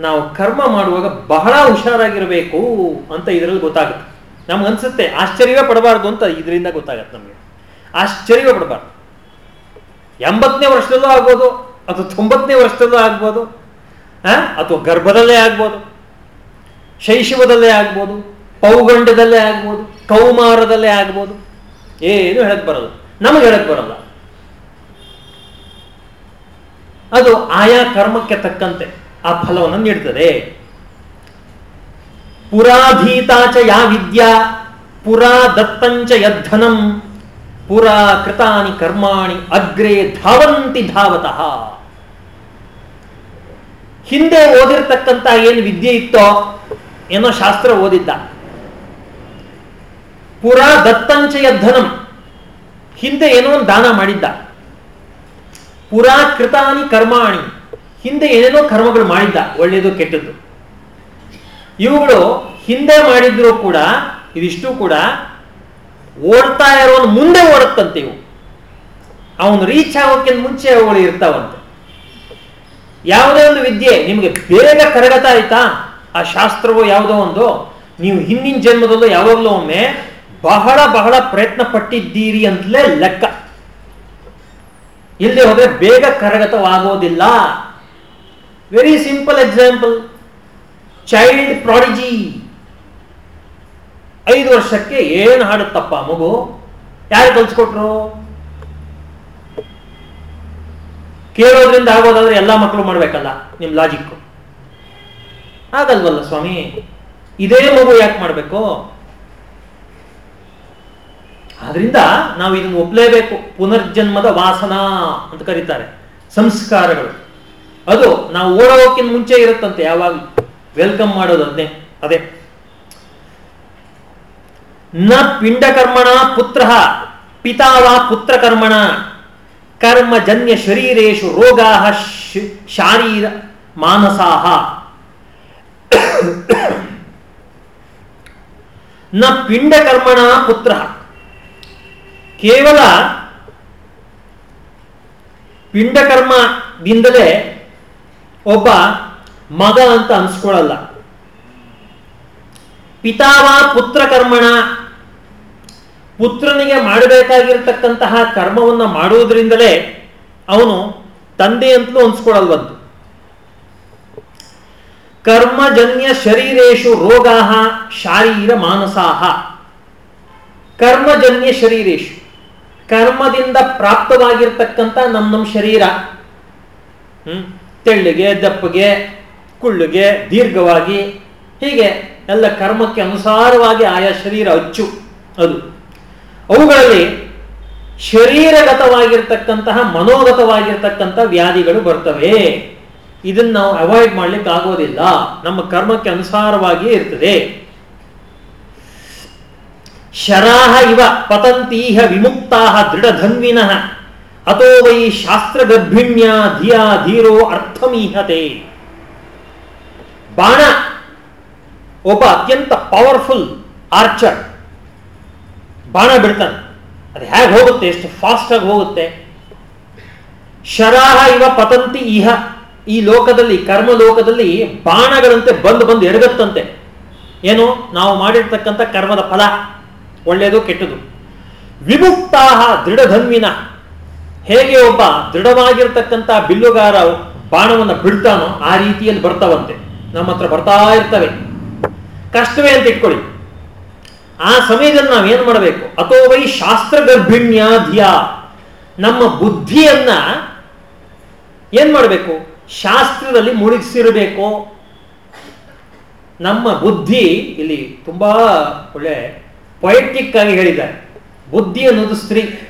ನಾವು ಕರ್ಮ ಮಾಡುವಾಗ ಬಹಳ ಹುಷಾರಾಗಿರಬೇಕು ಅಂತ ಇದರಲ್ಲಿ ಗೊತ್ತಾಗುತ್ತೆ. ನಮ್ಗೆ ಅನ್ಸುತ್ತೆ, ಆಶ್ಚರ್ಯವೇ ಪಡಬಾರ್ದು ಅಂತ ಇದರಿಂದ ಗೊತ್ತಾಗತ್ತೆ ನಮಗೆ. ಆಶ್ಚರ್ಯವೇ ಪಡಬಾರ್ದು. ಎಂಬತ್ತನೇ ವರ್ಷದಲ್ಲೂ ಆಗ್ಬೋದು, ಅಥವಾ ತೊಂಬತ್ತನೇ ವರ್ಷದಲ್ಲೂ ಆಗ್ಬೋದು ಅಥವಾ ಗರ್ಭದಲ್ಲೇ ಆಗ್ಬೋದು. ಶೈಶವದಲ್ಲೇ ಆಗ್ಬೋದು ಪೌಗಂಡದಲ್ಲೇ ಆಗ್ಬೋದು, ಕೌಮಾರದಲ್ಲೇ ಆಗ್ಬೋದು. ಏನು ಹೇಳಕ್ ಬರಲ್ಲ. ನಮಗೆ ಹೇಳಕ್ ಬರಲ್ಲ. ಅದು ಆಯಾ ಕರ್ಮಕ್ಕೆ ತಕ್ಕಂತೆ ಆ ಫಲವನ್ನು ನೀಡ್ತದೆ. ಪುರಾಧೀತಾಚ ಯಾ ವಿದ್ಯಾ, ಪುರಾ ದತ್ತಂಚ ಯದ್ಧನಂ, ಪುರಾ ಕೃತಾನಿ ಕರ್ಮಾಣಿ ಅಗ್ರೇ ಧಾವಂತಿ ಧಾವತಃ. ಹಿಂದೆ ಓದಿರ್ತಕ್ಕಂಥ ಏನು ವಿದ್ಯೆ ಇತ್ತೋ ಏನೋ ಶಾಸ್ತ್ರ ಓದಿದ್ದ. ಪುರಾ ದತ್ತಂಚ ಧನಂ. ಹಿಂದೆ ಏನೋ ಒಂದು ದಾನ ಮಾಡಿದ್ದ. ಪುರಾ ಕೃತಾನಿ ಕರ್ಮಾಣಿ. ಹಿಂದೆ ಏನೇನೋ ಕರ್ಮಗಳು ಮಾಡಿದ್ದ ಒಳ್ಳೆಯದು ಕೆಟ್ಟದ್ದು. ಇವುಗಳು ಹಿಂದೆ ಮಾಡಿದ್ರು ಕೂಡ, ಇದಿಷ್ಟು ಕೂಡ ಓಡ್ತಾ ಇರೋನು ಮುಂದೆ ಓಡುತ್ತಂತೆ ಇವು. ಅವನು ರೀಚ್ ಆಗೋಕ್ಕಿಂತ ಮುಂಚೆ ಅವುಗಳು ಇರ್ತಾವಂತೆ. ಯಾವುದೇ ಒಂದು ವಿದ್ಯೆ ನಿಮಗೆ ಬೇಗ ಕರಗತಾ ಆಯ್ತಾ? ಆ ಶಾಸ್ತ್ರವೋ ಯಾವುದೋ ಒಂದು? ನೀವು ಹಿಂದಿನ ಜನ್ಮದಲ್ಲೂ ಯಾವಾಗಲೂ ಒಮ್ಮೆ ಬಹಳ ಬಹಳ ಪ್ರಯತ್ನ ಪಟ್ಟಿದ್ದೀರಿ ಅಂತಲೇ ಲೆಕ್ಕ. ಇಲ್ಲಿ ಹೋದ್ರೆ ಬೇಗ ಕರಗತವಾಗೋದಿಲ್ಲ. Very simple example child prodigy ಐದು ವರ್ಷಕ್ಕೆ ಏನು ಹಾಡುತ್ತಪ್ಪ ಮಗು? ಯಾರು ಕಲ್ಸ್ಕೊಟ್ರು? ಕೇಳೋದ್ರಿಂದ ಆಗೋದಾದ್ರೆ ಎಲ್ಲ ಮಕ್ಕಳು ಮಾಡ್ಬೇಕಲ್ಲ, ನಿಮ್ ಲಾಜಿಕ್ ಆಗಲ್ವಲ್ಲ ಸ್ವಾಮಿ? ಇದೇ ಮಗು ಯಾಕೆ ಮಾಡ್ಬೇಕು? ಆದ್ರಿಂದ ನಾವು ಇದನ್ನು ಒಪ್ಲೇಬೇಕು. ಪುನರ್ಜನ್ಮದ ವಾಸನಾ ಅಂತ ಕರೀತಾರೆ. ಸಂಸ್ಕಾರಗಳು. ಅದು ನಾವು ಓಡೋಕ್ಕಿಂತ ಮುಂಚೆ ಇರುತ್ತಂತೆ ಯಾವಾಗ ವೆಲ್ಕಮ್ ಮಾಡೋದು ಅದನ್ನೇ ಅದೇ. ನ ಪಿಂಡಕರ್ಮಣ ಪುತ್ರ ಪಿತಾವ ಪುತ್ರಕರ್ಮಣ. ಕರ್ಮಜನ್ಯ ಶರೀರೇಶು ರೋಗಾ ಶಾರೀರ ಮಾನಸಾಹ. ನ ಪಿಂಡಕರ್ಮಣ ಪುತ್ರ. ಕೇವಲ ಪಿಂಡಕರ್ಮದಿಂದಲೇ ಒಬ್ಬ ಮಗ ಅಂತ ಅನ್ಸ್ಕೊಳ್ಳಲ್ಲ. ಪಿತಾವ ಪುತ್ರ ಕರ್ಮಣ ಪುತ್ರನಿಗೆ ಮಾಡಬೇಕಾಗಿರ್ತಕ್ಕಂತಹ ಕರ್ಮವನ್ನು ಮಾಡುವುದರಿಂದಲೇ ಅವನು ತಂದೆ ಅಂತಲೂ ಅನ್ಸ್ಕೊಳ್ಳಲ್ವಂತು. ಕರ್ಮಜನ್ಯ ಶರೀರೇಶು ರೋಗಾ ಶಾರೀರ ಮಾನಸಾಹ. ಕರ್ಮಜನ್ಯ ಶರೀರೇಶು ಕರ್ಮದಿಂದ ಪ್ರಾಪ್ತವಾಗಿರ್ತಕ್ಕಂಥ ನಮ್ಮ ನಮ್ಮ ಶರೀರ. ಹ್ಮ್? ತೆಳ್ಳಿಗೆ, ದಪ್ಪಗೆ, ಕುಳ್ಳಿಗೆ, ದೀರ್ಘವಾಗಿ ಹೀಗೆ ಎಲ್ಲ ಕರ್ಮಕ್ಕೆ ಅನುಸಾರವಾಗಿ ಆಯಾ ಶರೀರ ಅಚ್ಚು ಅದು. ಅವುಗಳಲ್ಲಿ ಶರೀರಗತವಾಗಿರ್ತಕ್ಕಂತಹ ಮನೋಗತವಾಗಿರ್ತಕ್ಕಂಥ ವ್ಯಾಧಿಗಳು ಬರ್ತವೆ. ಇದನ್ನು ನಾವು ಅವಾಯ್ಡ್ ಮಾಡ್ಲಿಕ್ಕೆ ಆಗೋದಿಲ್ಲ. ನಮ್ಮ ಕರ್ಮಕ್ಕೆ ಅನುಸಾರವಾಗಿಯೇ ಇರ್ತದೆ. ಶರಾಹ ಇವ ಪತಂತೀಹ ವಿಮುಕ್ತಾಹ ದೃಢಧನ್ವಿನಃ. ಅಥೋ ವೈ ಶಾಸ್ತ್ರಗರ್ಭಿಣ್ಯ ಧಿಯಾ ಧೀರೋ ಅರ್ಥಮೀಹತೆ. ಬಾಣ, ಒಬ್ಬ ಅತ್ಯಂತ ಪವರ್ಫುಲ್ ಆರ್ಚರ್ ಬಾಣ ಬಿಡ್ತಾನೆ. ಅದು ಹೇಗೆ ಹೋಗುತ್ತೆ? ಎಷ್ಟು ಫಾಸ್ಟ್ ಆಗಿ ಹೋಗುತ್ತೆ? ಶರಾಹ ಇವ ಪತಂತಿ ಇಹ ಈ ಲೋಕದಲ್ಲಿ ಕರ್ಮ ಲೋಕದಲ್ಲಿ ಬಾಣಗಳಂತೆ ಬಂದು ಬಂದು ಎರಗತ್ತಂತೆ. ಏನು? ನಾವು ಮಾಡಿರ್ತಕ್ಕಂಥ ಕರ್ಮದ ಫಲ. ಒಳ್ಳೆಯದು, ಕೆಟ್ಟದು. ವಿಮುಕ್ತಾಹ ದೃಢಧನ್ವಿನ. ಹೇಗೆ ಒಬ್ಬ ದೃಢವಾಗಿರ್ತಕ್ಕಂಥ ಬಿಲ್ಲುಗಾರ ಬಾಣವನ್ನು ಬಿಡ್ತಾನೋ ಆ ರೀತಿಯಲ್ಲಿ ಬರ್ತಾವಂತೆ. ನಮ್ಮ ಹತ್ರ ಬರ್ತಾ ಇರ್ತವೆ. ಕಷ್ಟವೇ ಅಂತ ಇಟ್ಕೊಳ್ಳಿ. ಆ ಸಮಯದಲ್ಲಿ ನಾವೇನು ಮಾಡಬೇಕು? ಅಥೋ ವೈ ಶಾಸ್ತ್ರ ಗರ್ಭಿಣ್ಯಾಧಿಯ ನಮ್ಮ ಬುದ್ಧಿಯನ್ನ ಏನ್ ಮಾಡಬೇಕು? ಶಾಸ್ತ್ರದಲ್ಲಿ ಮುಳುಗಿಸಿರಬೇಕು. ನಮ್ಮ ಬುದ್ಧಿ ಇಲ್ಲಿ ತುಂಬಾ ಒಳ್ಳೆ ಪೊಯೆಟಿಕ್ ಆಗಿ ಹೇಳಿದ್ದಾರೆ. ಬುದ್ಧಿ ಅನ್ನೋದು ಸ್ತ್ರೀ,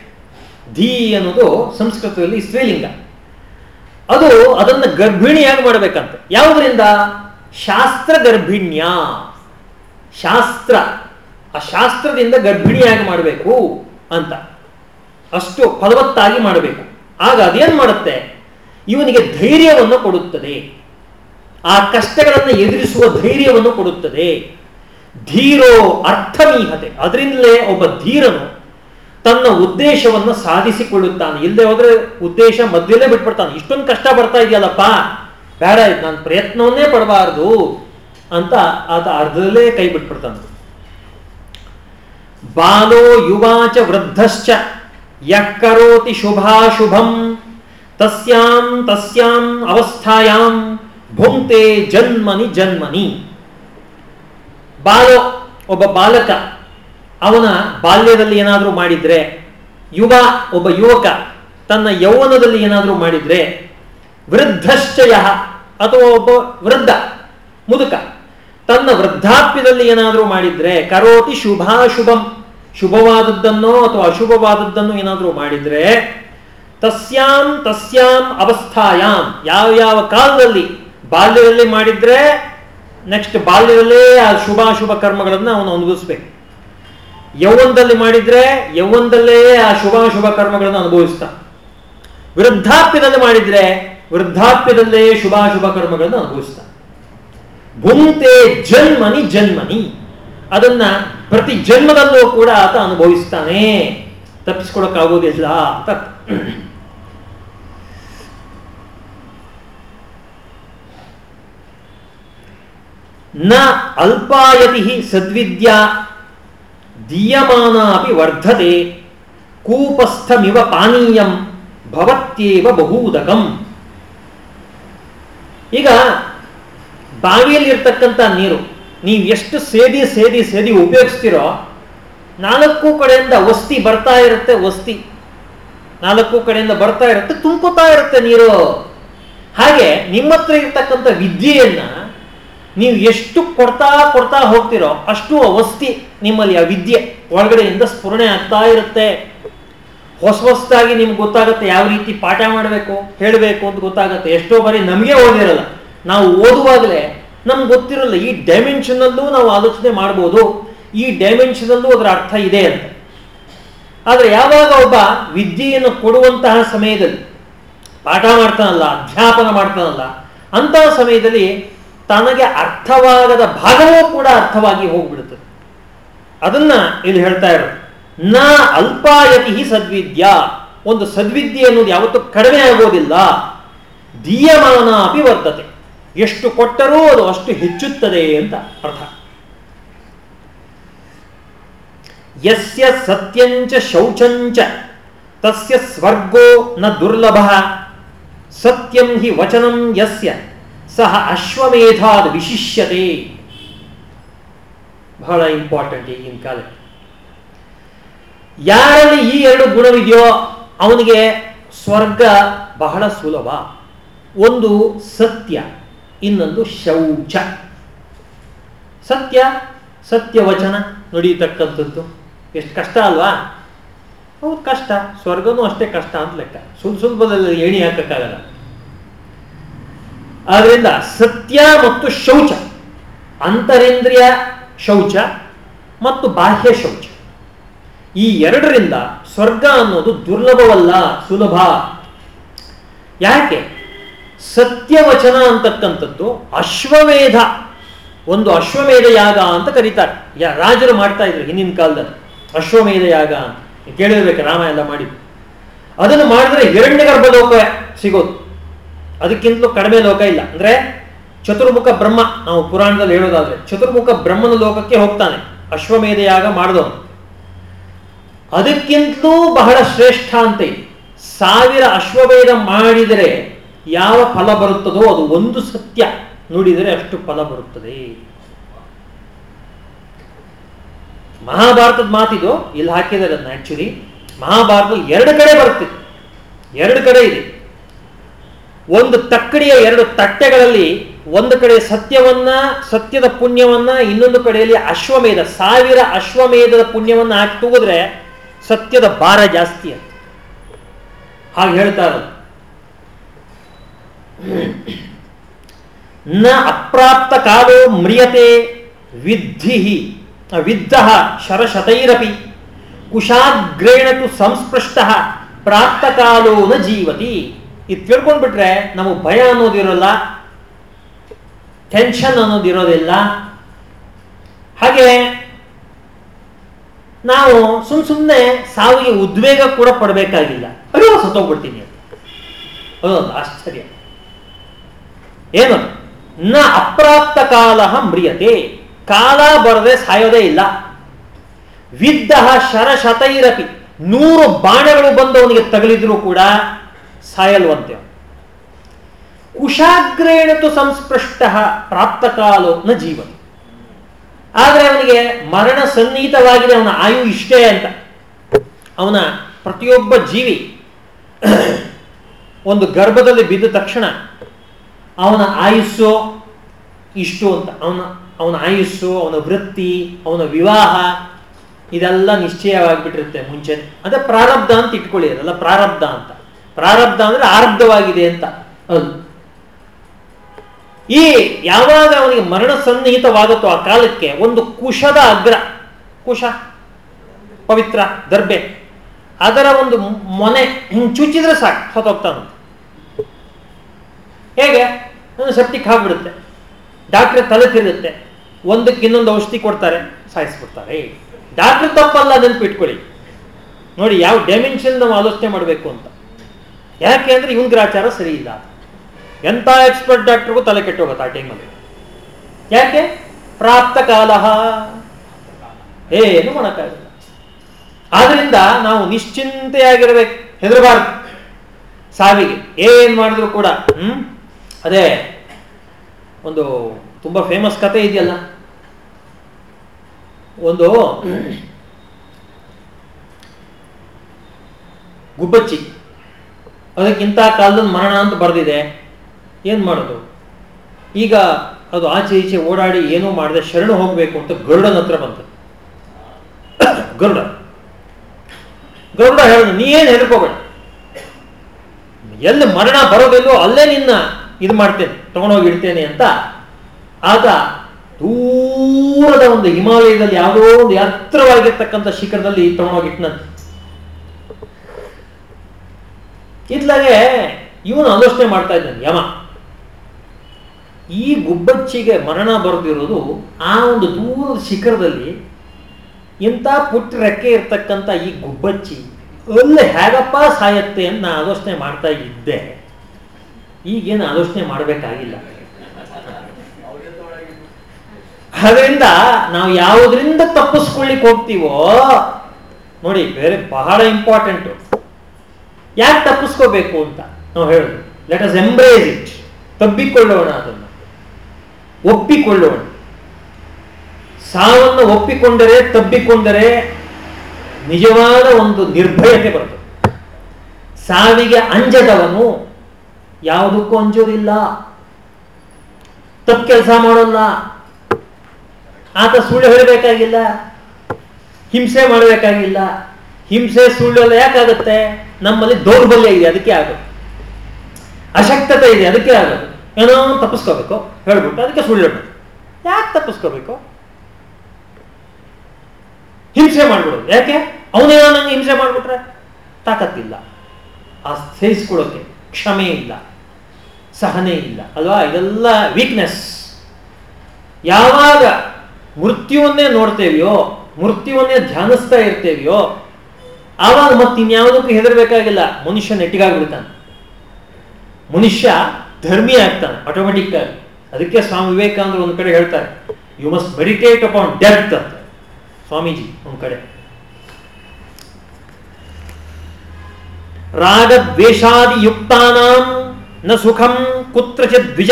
ಧೀ ಅನ್ನೋದು ಸಂಸ್ಕೃತದಲ್ಲಿ ಸ್ತ್ರೀಲಿಂಗ. ಅದು ಅದನ್ನು ಗರ್ಭಿಣಿಯಾಗಿ ಮಾಡಬೇಕಂತೆ. ಯಾವುದರಿಂದ? ಶಾಸ್ತ್ರ ಗರ್ಭಿಣ್ಯ. ಶಾಸ್ತ್ರ. ಆ ಶಾಸ್ತ್ರದಿಂದ ಗರ್ಭಿಣಿಯಾಗಿ ಮಾಡಬೇಕು ಅಂತ. ಅಷ್ಟು ಫಲವತ್ತಾಗಿ ಮಾಡಬೇಕು. ಆಗ ಅದೇನು ಮಾಡುತ್ತೆ? ಇವನಿಗೆ ಧೈರ್ಯವನ್ನು ಕೊಡುತ್ತದೆ. ಆ ಕಷ್ಟಗಳನ್ನು ಎದುರಿಸುವ ಧೈರ್ಯವನ್ನು ಕೊಡುತ್ತದೆ. ಧೀರೋ ಅರ್ಥಮೀಹತೆ ಅದರಿಂದಲೇ ಒಬ್ಬ ಧೀರನು ತನ್ನ ಉದ್ದೇಶವನ್ನು ಸಾಧಿಸಿಕೊಳ್ಳುತ್ತಾನೆ. ಇಲ್ಲದೆ ಹೋದ್ರೆ ಉದ್ದೇಶ ಮಧ್ಯಲ್ಲೇ ಬಿಟ್ಬಿಡ್ತಾನೆ. ಇಷ್ಟೊಂದು ಕಷ್ಟ ಬರ್ತಾ ಇದೆಯಲ್ಲಪ್ಪ? ಬೇಡ ನಾನು ಪ್ರಯತ್ನವನ್ನೇ ಪಡಬಾರದು ಅಂತ ಆತ ಅರ್ಧದಲ್ಲೇ ಕೈ ಬಿಟ್ಬಿಡ್ತಾನೆ. ಬಾಲೋ ಯುವಾಚ ವೃದ್ಧಶ್ಚ ಯಕ್ಕರೋತಿ ಶುಭಾಶುಭಂ. ತಸ್ಯಾಂ ತಸ್ಯಾಂ ಅವಸ್ಥಾಯಾಂ ಭುಂಕ್ತೆ ಜನ್ಮನಿ ಜನ್ಮನಿ. ಬಾಲೋ ಒಬ್ಬ ಬಾಲಕ, ಅವನ ಬಾಲ್ಯದಲ್ಲಿ ಏನಾದರೂ ಮಾಡಿದ್ರೆ, ಯುವ ಒಬ್ಬ ಯುವಕ ತನ್ನ ಯೌವನದಲ್ಲಿ ಏನಾದರೂ ಮಾಡಿದ್ರೆ, ವೃದ್ಧಶ್ಚಯ ಅಥವಾ ಒಬ್ಬ ವೃದ್ಧ, ಮುದುಕ, ತನ್ನ ವೃದ್ಧಾಪ್ಯದಲ್ಲಿ ಏನಾದರೂ ಮಾಡಿದ್ರೆ, ಕರೋತಿ ಶುಭಾಶುಭಂ, ಶುಭವಾದದ್ದನ್ನೋ ಅಥವಾ ಅಶುಭವಾದದ್ದನ್ನು ಏನಾದರೂ ಮಾಡಿದ್ರೆ ತಸ್ಯಾಂ ತಸ್ಯಾಂ ಅವಸ್ಥಾಯಾಮ್ ಯಾವ ಯಾವ ಕಾಲದಲ್ಲಿ ಬಾಲ್ಯದಲ್ಲಿ ಮಾಡಿದ್ರೆ ನೆಕ್ಸ್ಟ್ ಬಾಲ್ಯದಲ್ಲೇ ಆ ಶುಭಾಶುಭ ಕರ್ಮಗಳನ್ನು ಅವನು ಅನುಭವಿಸ್ಬೇಕು. ಯೌವನದಲ್ಲಿ ಮಾಡಿದ್ರೆ ಯೌವನದಲ್ಲೇ ಆ ಶುಭಾಶುಭ ಕರ್ಮಗಳನ್ನು ಅನುಭವಿಸ್ತಾ ವೃದ್ಧಾಪ್ಯದಲ್ಲಿ ಮಾಡಿದ್ರೆ ವೃದ್ಧಾಪ್ಯದಲ್ಲೇ ಶುಭಾಶುಭ ಕರ್ಮಗಳನ್ನು ಅನುಭವಿಸ್ತಾ ಭುಂತೆ ಜನ್ಮನಿ ಜನ್ಮನಿ. ಅದನ್ನ ಪ್ರತಿ ಜನ್ಮದಲ್ಲೂ ಕೂಡ ಆತ ಅನುಭವಿಸ್ತಾನೆ. ತಪ್ಪಿಸ್ಕೊಳಕ್ಕಾಗೋದಿಲ್ಲ ಅಂತ ನ ಅಲ್ಪಾಯತಿ ಸದ್ವಿದ್ಯಾ ದೀಯಮಾನ ಅಪಿ ವರ್ಧತೆ, ಕೂಪಸ್ಥಮಿವ ಪಾನೀಯಂ ಭವತ್ಯೇವ ಬಹುದಕಂ. ಈಗ ಬಾವಿಯಲ್ಲಿ ಇರ್ತಕ್ಕಂಥ ನೀರು, ನೀವು ಎಷ್ಟು ಸೇದಿ ಸೇದಿ ಸೇದಿ ಉಪಯೋಗಿಸ್ತೀರೋ ನಾಲ್ಕು ಕಡೆಯಿಂದ ವಸ್ತಿ ಬರ್ತಾ ಇರುತ್ತೆ, ವಸ್ತಿ. ನಾಲ್ಕು ಕಡೆಯಿಂದ ಬರ್ತಾ ಇರುತ್ತೆ ತುಂಬುತ್ತಾ ಇರುತ್ತೆ ನೀರು. ಹಾಗೆ ನಿಮ್ಮ ಹತ್ರ ಇರ್ತಕ್ಕಂಥ ವಿದ್ಯೆಯನ್ನ ನೀವು ಎಷ್ಟು ಕೊಡ್ತಾ ಕೊಡ್ತಾ ಹೋಗ್ತಿರೋ ಅಷ್ಟು ಅವಸ್ಥಿ ನಿಮ್ಮಲ್ಲಿ ಆ ವಿದ್ಯೆ ಒಳಗಡೆಯಿಂದ ಸ್ಫುರಣೆ ಆಗ್ತಾ ಇರುತ್ತೆ. ಹೊಸ ಹೊಸದಾಗಿ ನಿಮ್ಗೆ ಗೊತ್ತಾಗುತ್ತೆ ಯಾವ ರೀತಿ ಪಾಠ ಮಾಡಬೇಕು, ಹೇಳಬೇಕು ಅಂತ ಗೊತ್ತಾಗುತ್ತೆ. ಎಷ್ಟೋ ಬಾರಿ ನಮಗೆ ಓದಿರಲ್ಲ. ನಾವು ಓದುವಾಗಲೇ ನಮ್ಗೆ ಗೊತ್ತಿರಲ್ಲ ಈ ಡೈಮೆನ್ಷನಲ್ಲೂ ನಾವು ಆಲೋಚನೆ ಮಾಡ್ಬೋದು. ಈ ಡೈಮೆನ್ಷನಲ್ಲೂ ಅದರ ಅರ್ಥ ಇದೆ ಅಂತ. ಆದರೆ ಯಾವಾಗ ಒಬ್ಬ ವಿದ್ಯೆಯನ್ನು ಕೊಡುವಂತಹ ಸಮಯದಲ್ಲಿ ಪಾಠ ಮಾಡ್ತಾನಲ್ಲ, ಅಧ್ಯಾಪನ ಮಾಡ್ತಾನಲ್ಲ, ಅಂತಹ ಸಮಯದಲ್ಲಿ ತನಗೆ ಅರ್ಥವಾಗದ ಭಾಗವೂ ಕೂಡ ಅರ್ಥವಾಗಿ ಹೋಗ್ಬಿಡುತ್ತದೆ. ಅದನ್ನ ಇಲ್ಲಿ ಹೇಳ್ತಾ ಇರೋದು. ನ ಅಲ್ಪಾಯತಿ ಸದ್ವಿದ್ಯಾ. ಒಂದು ಸದ್ವಿದ್ಯೆ ಅನ್ನೋದು ಯಾವತ್ತೂ ಕಡಿಮೆ ಆಗೋದಿಲ್ಲ. ದೀಯಮಾನ ಅಪಿ ವರ್ತತೆ. ಎಷ್ಟು ಕೊಟ್ಟರೂ ಅದು ಅಷ್ಟು ಹೆಚ್ಚುತ್ತದೆ ಅಂತ ಅರ್ಥ. ಯಸ್ಯ ಸತ್ಯಂಚ ಶೌಚಂಚ. ತಸ್ಯ ಸ್ವರ್ಗೋ ನ ದುರ್ಲಭ. ಸತ್ಯಂ ಹಿ ವಚನಂ ಯಸ್ಯ. ಸಹ ಅಶ್ವಮೇಧಾದ ವಿಶಿಷ್ಯತೆ. ಬಹಳ ಇಂಪಾರ್ಟೆಂಟ್ ಈಗಿನ ಕಾಲಕ್ಕೆ. ಯಾರಲ್ಲಿ ಈ ಎರಡು ಗುಣವಿದೆಯೋ ಅವನಿಗೆ ಸ್ವರ್ಗ ಬಹಳ ಸುಲಭ. ಒಂದು ಸತ್ಯ, ಇನ್ನೊಂದು ಶೌಚ. ಸತ್ಯ, ಸತ್ಯವಚನ ನುಡಿಯತಕ್ಕಂಥದ್ದು. ಎಷ್ಟು ಕಷ್ಟ ಅಲ್ವಾ? ಹೌದು ಕಷ್ಟ. ಸ್ವರ್ಗನೂ ಅಷ್ಟೇ ಕಷ್ಟ ಅಂತ ಲೆಕ್ಕ. ಸುಲ್ ಸುಲಭದಲ್ಲಿ ಎಣಿ ಹಾಕಕ್ಕಾಗಲ್ಲ. ಆದ್ರಿಂದ ಸತ್ಯ ಮತ್ತು ಶೌಚ, ಅಂತರೇಂದ್ರಿಯ ಶೌಚ ಮತ್ತು ಬಾಹ್ಯ ಶೌಚ. ಈ ಎರಡರಿಂದ ಸ್ವರ್ಗ ಅನ್ನೋದು ದುರ್ಲಭವಲ್ಲ, ಸುಲಭ. ಯಾಕೆ? ಸತ್ಯವಚನ ಅಂತಕ್ಕಂಥದ್ದು ಅಶ್ವಮೇಧ. ಒಂದು ಅಶ್ವಮೇಧ ಯಾಗ ಅಂತ ಕರೀತಾರೆ. ಯಾ, ರಾಜರು ಮಾಡ್ತಾ ಇದ್ರು ಹಿಂದಿನ ಕಾಲದಲ್ಲಿ. ಅಶ್ವಮೇಧ ಯಾಗ ಅಂತ. ಕೇಳಿರ್ಬೇಕು ರಾಮ ಎಲ್ಲ ಮಾಡಿದ್ರು ಅದನ್ನು ಮಾಡಿದ್ರೆ ಎರಡನೇ ಗರ್ಭಲೋಕ ಸಿಗೋದು. ಅದಕ್ಕಿಂತಲೂ ಕಡಿಮೆ ಲೋಕ ಇಲ್ಲ. ಅಂದ್ರೆ ಚತುರ್ಮುಖ ಬ್ರಹ್ಮ, ನಾವು ಪುರಾಣದಲ್ಲಿ ಹೇಳೋದಾದ್ರೆ ಚತುರ್ಮುಖ ಬ್ರಹ್ಮನ ಲೋಕಕ್ಕೆ ಹೋಗ್ತಾನೆ. ಅಶ್ವಮೇಧಯಾಗ ಮಾಡಿದವನು. ಅದಕ್ಕಿಂತಲೂ ಬಹಳ ಶ್ರೇಷ್ಠ ಅಂತ ಸಾವಿರ ಅಶ್ವಮೇಧ ಮಾಡಿದರೆ ಯಾವ ಫಲ ಬರುತ್ತದೋ ಅದು ಒಂದು ಸತ್ಯ. ನುಡಿದರೆ ಅಷ್ಟು ಫಲ ಬರುತ್ತದೆ. ಮಹಾಭಾರತದ ಮಾತಿದು, ಇಲ್ಲಿ ಹಾಕಿದ್ದಾರೆ ಅದನ್ನ ಆಕ್ಚುಲಿ ಮಹಾಭಾರತ ಎರಡು ಕಡೆ ಬರುತ್ತೆ. ಎರಡು ಕಡೆ ಇದೆ. ಒಂದು ತಕ್ಕಡಿಯ ಎರಡು ತಟ್ಟೆಗಳಲ್ಲಿ ಒಂದು ಕಡೆ ಸತ್ಯವನ್ನ, ಸತ್ಯದ ಪುಣ್ಯವನ್ನ, ಇನ್ನೊಂದು ಕಡೆಯಲ್ಲಿ ಅಶ್ವಮೇಧ, ಸಾವಿರ ಅಶ್ವಮೇಧದ ಪುಣ್ಯವನ್ನ ಹಾಕಿ ತೂಗಿದ್ರೆ ಸತ್ಯದ ಭಾರ ಜಾಸ್ತಿ ಅಂತ. ಹಾಗೆ ಹೇಳ್ತಾರೆ ನ ಅಪ್ರಾಪ್ತ ಕಾಲೋ ಮ್ರಿಯತೆ ವಿದ್ಧಿ ವಿದ್ಧ ಶರಶತೈರಪಿ, ಕುಶಾಗ್ರೇಣ ತು ಸಂಸ್ಪೃಷ್ಟ ಪ್ರಾಪ್ತ ಕಾಲೋ ನ ಜೀವತಿ. ಇದು ತಿಳ್ಕೊಂಡ್ಬಿಟ್ರೆ ನಮಗೆ ಭಯ ಅನ್ನೋದಿರೋಲ್ಲ ಟೆನ್ಷನ್ ಅನ್ನೋದಿರೋದಿಲ್ಲ ಹಾಗೆ ನಾವು ಸುಮ್ ಸುಮ್ಮನೆ ಸಾವಿಗೆ ಉದ್ವೇಗ ಕೂಡ ಪಡಬೇಕಾಗಿಲ್ಲ. ಅಯ್ಯೋ, ಸತ್ತೋಗ್ಬಿಡ್ತೀನಿ ಅಂತ. ಅದೊಂದು ಆಶ್ಚರ್ಯ. ಏನು? ನ ಅಪ್ರಾಪ್ತ ಕಾಲ ಮ್ರಿಯತೆ. ಕಾಲ ಬರದೆ ಸಾಯೋದೇ ಇಲ್ಲ. ವಿದ್ದ ಶರಶತೈರಪಿ. ನೂರು ಬಾಣಗಳು ಬಂದು ಅವನಿಗೆ ತಗಲಿದ್ರು ಕೂಡ ಸಾಯಲ್ವಂತೆ. ಕುಶಾಗ್ರೇಣತು ಸಂಸ್ಪೃಷ್ಟ ಪ್ರಾಪ್ತ ಕಾಲೋ ನ ಜೀವನ ಆದರೆ ಅವನಿಗೆ ಮರಣ ಸನ್ನಿಹಿತವಾಗಿದೆ, ಅವನ ಆಯು ಇಷ್ಟೇ ಅಂತ. ಅವನ ಪ್ರತಿಯೊಬ್ಬ ಜೀವಿ ಒಂದು ಗರ್ಭದಲ್ಲಿ ಬಿದ್ದ ತಕ್ಷಣ ಅವನ ಆಯುಸ್ಸು ಇಷ್ಟು ಅಂತ. ಅವನ ಅವನ ಆಯುಸ್ಸು, ಅವನ ವೃತ್ತಿ, ಅವನ ವಿವಾಹ, ಇದೆಲ್ಲ ನಿಶ್ಚಯವಾಗಿಬಿಟ್ಟಿರುತ್ತೆ ಮುಂಚೆ ಅದೇ ಪ್ರಾರಬ್ಧ ಅಂತ ಇಟ್ಕೊಳ್ಳಿ, ಅದೆಲ್ಲ ಪ್ರಾರಬ್ಧ ಅಂತ. ಪ್ರಾರಬ್ಧ ಅಂದ್ರೆ ಆರಬ್ಧವಾಗಿದೆ ಅಂತ. ಅದು ಈ ಯಾವಾಗ ಅವನಿಗೆ ಮರಣ ಸನ್ನಿಹಿತವಾಗುತ್ತೋ ಆ ಕಾಲಕ್ಕೆ ಒಂದು ಕುಶದ ಅಗ್ರ. ಕುಶ, ಪವಿತ್ರ ದರ್ಬೆ ಅದರ ಒಂದು ಮೊನೆ ಚುಚ್ಚಿದ್ರೆ ಸಾಕು ಸತ್ತೋಗ್ತಾನಂತೆ ಹೇಗೆ? ಸೆಪ್ಟಿಕ್ ಆಗ್ಬಿಡುತ್ತೆ. ಡಾಕ್ಟ್ರ್ ತಲೆ ತಿರುತ್ತೆ ಒಂದಕ್ಕೆ ಇನ್ನೊಂದು ಔಷಧಿ ಕೊಡ್ತಾರೆ, ಸಾಯಿಸ್ಬಿಡ್ತಾರೆ. ಡಾಕ್ಟ್ರ್ ತಪ್ಪಲ್ಲ, ನೆನಪಿಟ್ಕೊಳ್ಳಿ. ನೋಡಿ, ಯಾವ ಡೈಮೆನ್ಷನ್ ನಾವು ಆಲೋಚನೆ ಮಾಡಬೇಕು ಅಂತ. ಯಾಕೆ ಅಂದರೆ ಇವನ್ ಗ್ರಾಚಾರ ಸರಿ ಇಲ್ಲ. ಎಂಥ ಎಕ್ಸ್ಪರ್ಟ್ ಡಾಕ್ಟ್ರಿಗೂ ತಲೆ ಕೆಟ್ಟೋಗುತ್ತೆ ಆ ಟೈಮಲ್ಲಿ ಯಾಕೆ? ಪ್ರಾಪ್ತ ಕಾಲ. ಏನು ಮಾಡೋಕ್ಕಾಗಲ್ಲ. ಆದ್ರಿಂದ ನಾವು ನಿಶ್ಚಿಂತೆಯಾಗಿರ್ಬೇಕು. ಹೆದರಬಾರ್ದು. ಸಾವಿಗೆ. ಏನ್ ಮಾಡಿದ್ರು ಕೂಡ ಹ್ಮ್? ಅದೇ ಒಂದು ತುಂಬಾ ಫೇಮಸ್ ಕತೆ ಇದೆಯಲ್ಲ? ಒಂದು ಗುಬ್ಬಚ್ಚಿ. ಅದಕ್ಕಿಂತ ಕಾಲದಲ್ಲಿ ಮರಣ ಅಂತ ಬರೆದಿದೆ. ಏನು ಮಾಡೋದು? ಈಗ ಅದು ಆಚೆ ಈಚೆ ಓಡಾಡಿ ಏನೂ ಮಾಡದೆ, ಶರಣು ಹೋಗಬೇಕು ಅಂತ ಗರುಡನ ಹತ್ರ ಬಂತು. ಗರುಡ. ಗರುಡ ಹೇಳ ನೀ ಏನು ಹೆದರ್ಕೋಬೇಡ. ಎಲ್ಲಿ ಮರಣ ಬರೋದಿಲ್ಲೋ ಅಲ್ಲೇ ನಿನ್ನ ಇದು ಮಾಡ್ತೇನೆ, ತಗೊಂಡೋಗಿ ಇಡ್ತೇನೆ ಅಂತ. ಆತ ದೂರದ ಒಂದು ಹಿಮಾಲಯದಲ್ಲಿ ಯಾವುದೋ ಒಂದು ಎತ್ತರವಾಗಿರ್ತಕ್ಕಂಥ ಶಿಖರದಲ್ಲಿ ತಗೊಂಡೋಗಿ ಇತ್ಲಾಗೆ ಇವನು ಆಲೋಚನೆ ಮಾಡ್ತಾ ಇದ್ದಾನೆ, ಯಮ. ಈ ಗುಬ್ಬಚ್ಚಿಗೆ ಮರಣ ಬರೆದಿರೋದು ಆ ಒಂದು ದೂರದ ಶಿಖರದಲ್ಲಿ ಇಂಥ ಪುಟ್ಟ ರೆಕ್ಕೆ ಇರ್ತಕ್ಕಂಥ ಈ ಗುಬ್ಬಚ್ಚಿ ಅಲ್ಲಿ ಹೇಗಪ್ಪ ಸಾಯತ್ತೆ ಅಂತ ನಾನು ಆಲೋಚನೆ ಮಾಡ್ತಾ ಇದ್ದೆ. ಈಗೇನು ಆಲೋಚನೆ ಮಾಡಬೇಕಾಗಿಲ್ಲ. ಅದರಿಂದ ನಾವು ಯಾವುದರಿಂದ ತಪ್ಪಿಸ್ಕೊಳ್ಳಿಕ್ ಹೋಗ್ತೀವೋ, ನೋಡಿ, ಬೇರೆ ಬಹಳ ಇಂಪಾರ್ಟೆಂಟು ಯಾಕೆ ತಪ್ಪಿಸ್ಕೋಬೇಕು ಅಂತ ನಾವು ಹೇಳೋದು? ಲೆಟ್ ಅಸ್ ಎಂಬ್ರೇಸ್ ಇಟ್ ತಬ್ಬಿಕೊಳ್ಳೋಣ ಅದನ್ನು. ಒಪ್ಪಿಕೊಳ್ಳೋಣ. ಸಾವನ್ನು ಒಪ್ಪಿಕೊಂಡರೆ, ತಬ್ಬಿಕೊಂಡರೆ ನಿಜವಾದ ಒಂದು ನಿರ್ಭಯತೆ ಬರ್ತದೆ. ಸಾವಿಗೆ ಅಂಜದವನು ಯಾವುದಕ್ಕೂ ಅಂಜೋದಿಲ್ಲ. ತಪ್ಪು ಕೆಲಸ ಮಾಡೋಲ್ಲ. ಆತ ಸುಳ್ಳು ಹೇಳಬೇಕಾಗಿಲ್ಲ. ಹಿಂಸೆ ಮಾಡಬೇಕಾಗಿಲ್ಲ. ಹಿಂಸೆ ಸುಳ್ಳು ಎಲ್ಲ ಯಾಕಾಗುತ್ತೆ? ನಮ್ಮಲ್ಲಿ ದೌರ್ಬಲ್ಯ ಇದೆ, ಅದಕ್ಕೆ ಆಗೋದು. ಅಶಕ್ತತೆ ಇದೆ, ಅದಕ್ಕೆ ಆಗೋದು. ಏನೋ ತಪ್ಪಿಸ್ಕೋಬೇಕು, ಹೇಳ್ಬಿಟ್ಟು ಅದಕ್ಕೆ ಸುಳ್ಳು ಯಾಕೆ ತಪ್ಪಿಸ್ಕೋಬೇಕು? ಹಿಂಸೆ ಮಾಡ್ಬಿಡೋದು. ಯಾಕೆ? ಅವನೇನೋ ನಂಗೆ ಹಿಂಸೆ ಮಾಡ್ಬಿಟ್ರೆ ತಾಕತ್ತಿಲ್ಲ. ಆ ಸಹಿಸ್ಕೊಡೋಕೆ ಕ್ಷಮೆ ಇಲ್ಲ. ಸಹನೆ ಇಲ್ಲ. ಅಲ್ವಾ? ಇದೆಲ್ಲ ವೀಕ್ನೆಸ್ ಯಾವಾಗ ಮೃತ್ಯುವನ್ನೇ ನೋಡ್ತೇವಿಯೋ, ಮೃತ್ಯುವನ್ನೇ ಧ್ಯಾನಿಸ್ತಾ ಇರ್ತೇವೆಯೋ ಆವಾಗ ಮತ್ತೆ ಇನ್ಯಾವುದಕ್ಕೂ ಹೆದರ್ಬೇಕಾಗಿಲ್ಲ. ಮನುಷ್ಯ ನೆಟ್ಟಿಗಾಗ್ಬಿಡ್ತಾನೆ. ಮನುಷ್ಯ ಧರ್ಮಿ ಆಗ್ತಾನೆ ಆಟೋಮೆಟಿಕ್ ಆಗಿ. ಅದಕ್ಕೆ ಸ್ವಾಮಿ ವಿವೇಕಾನಂದರು ಒಂದು ಕಡೆ ಹೇಳ್ತಾರೆ you must meditate upon death ಅಂತ ಸ್ವಾಮೀಜಿ ಒಂದು ಕಡೆ. ರಾಗದ್ವೇಷಾದಿಯುಕ್ತಾನಾಂ ನ ಸುಖಂ ಕುತ್ರಚಿತ್ ದ್ವಿಜ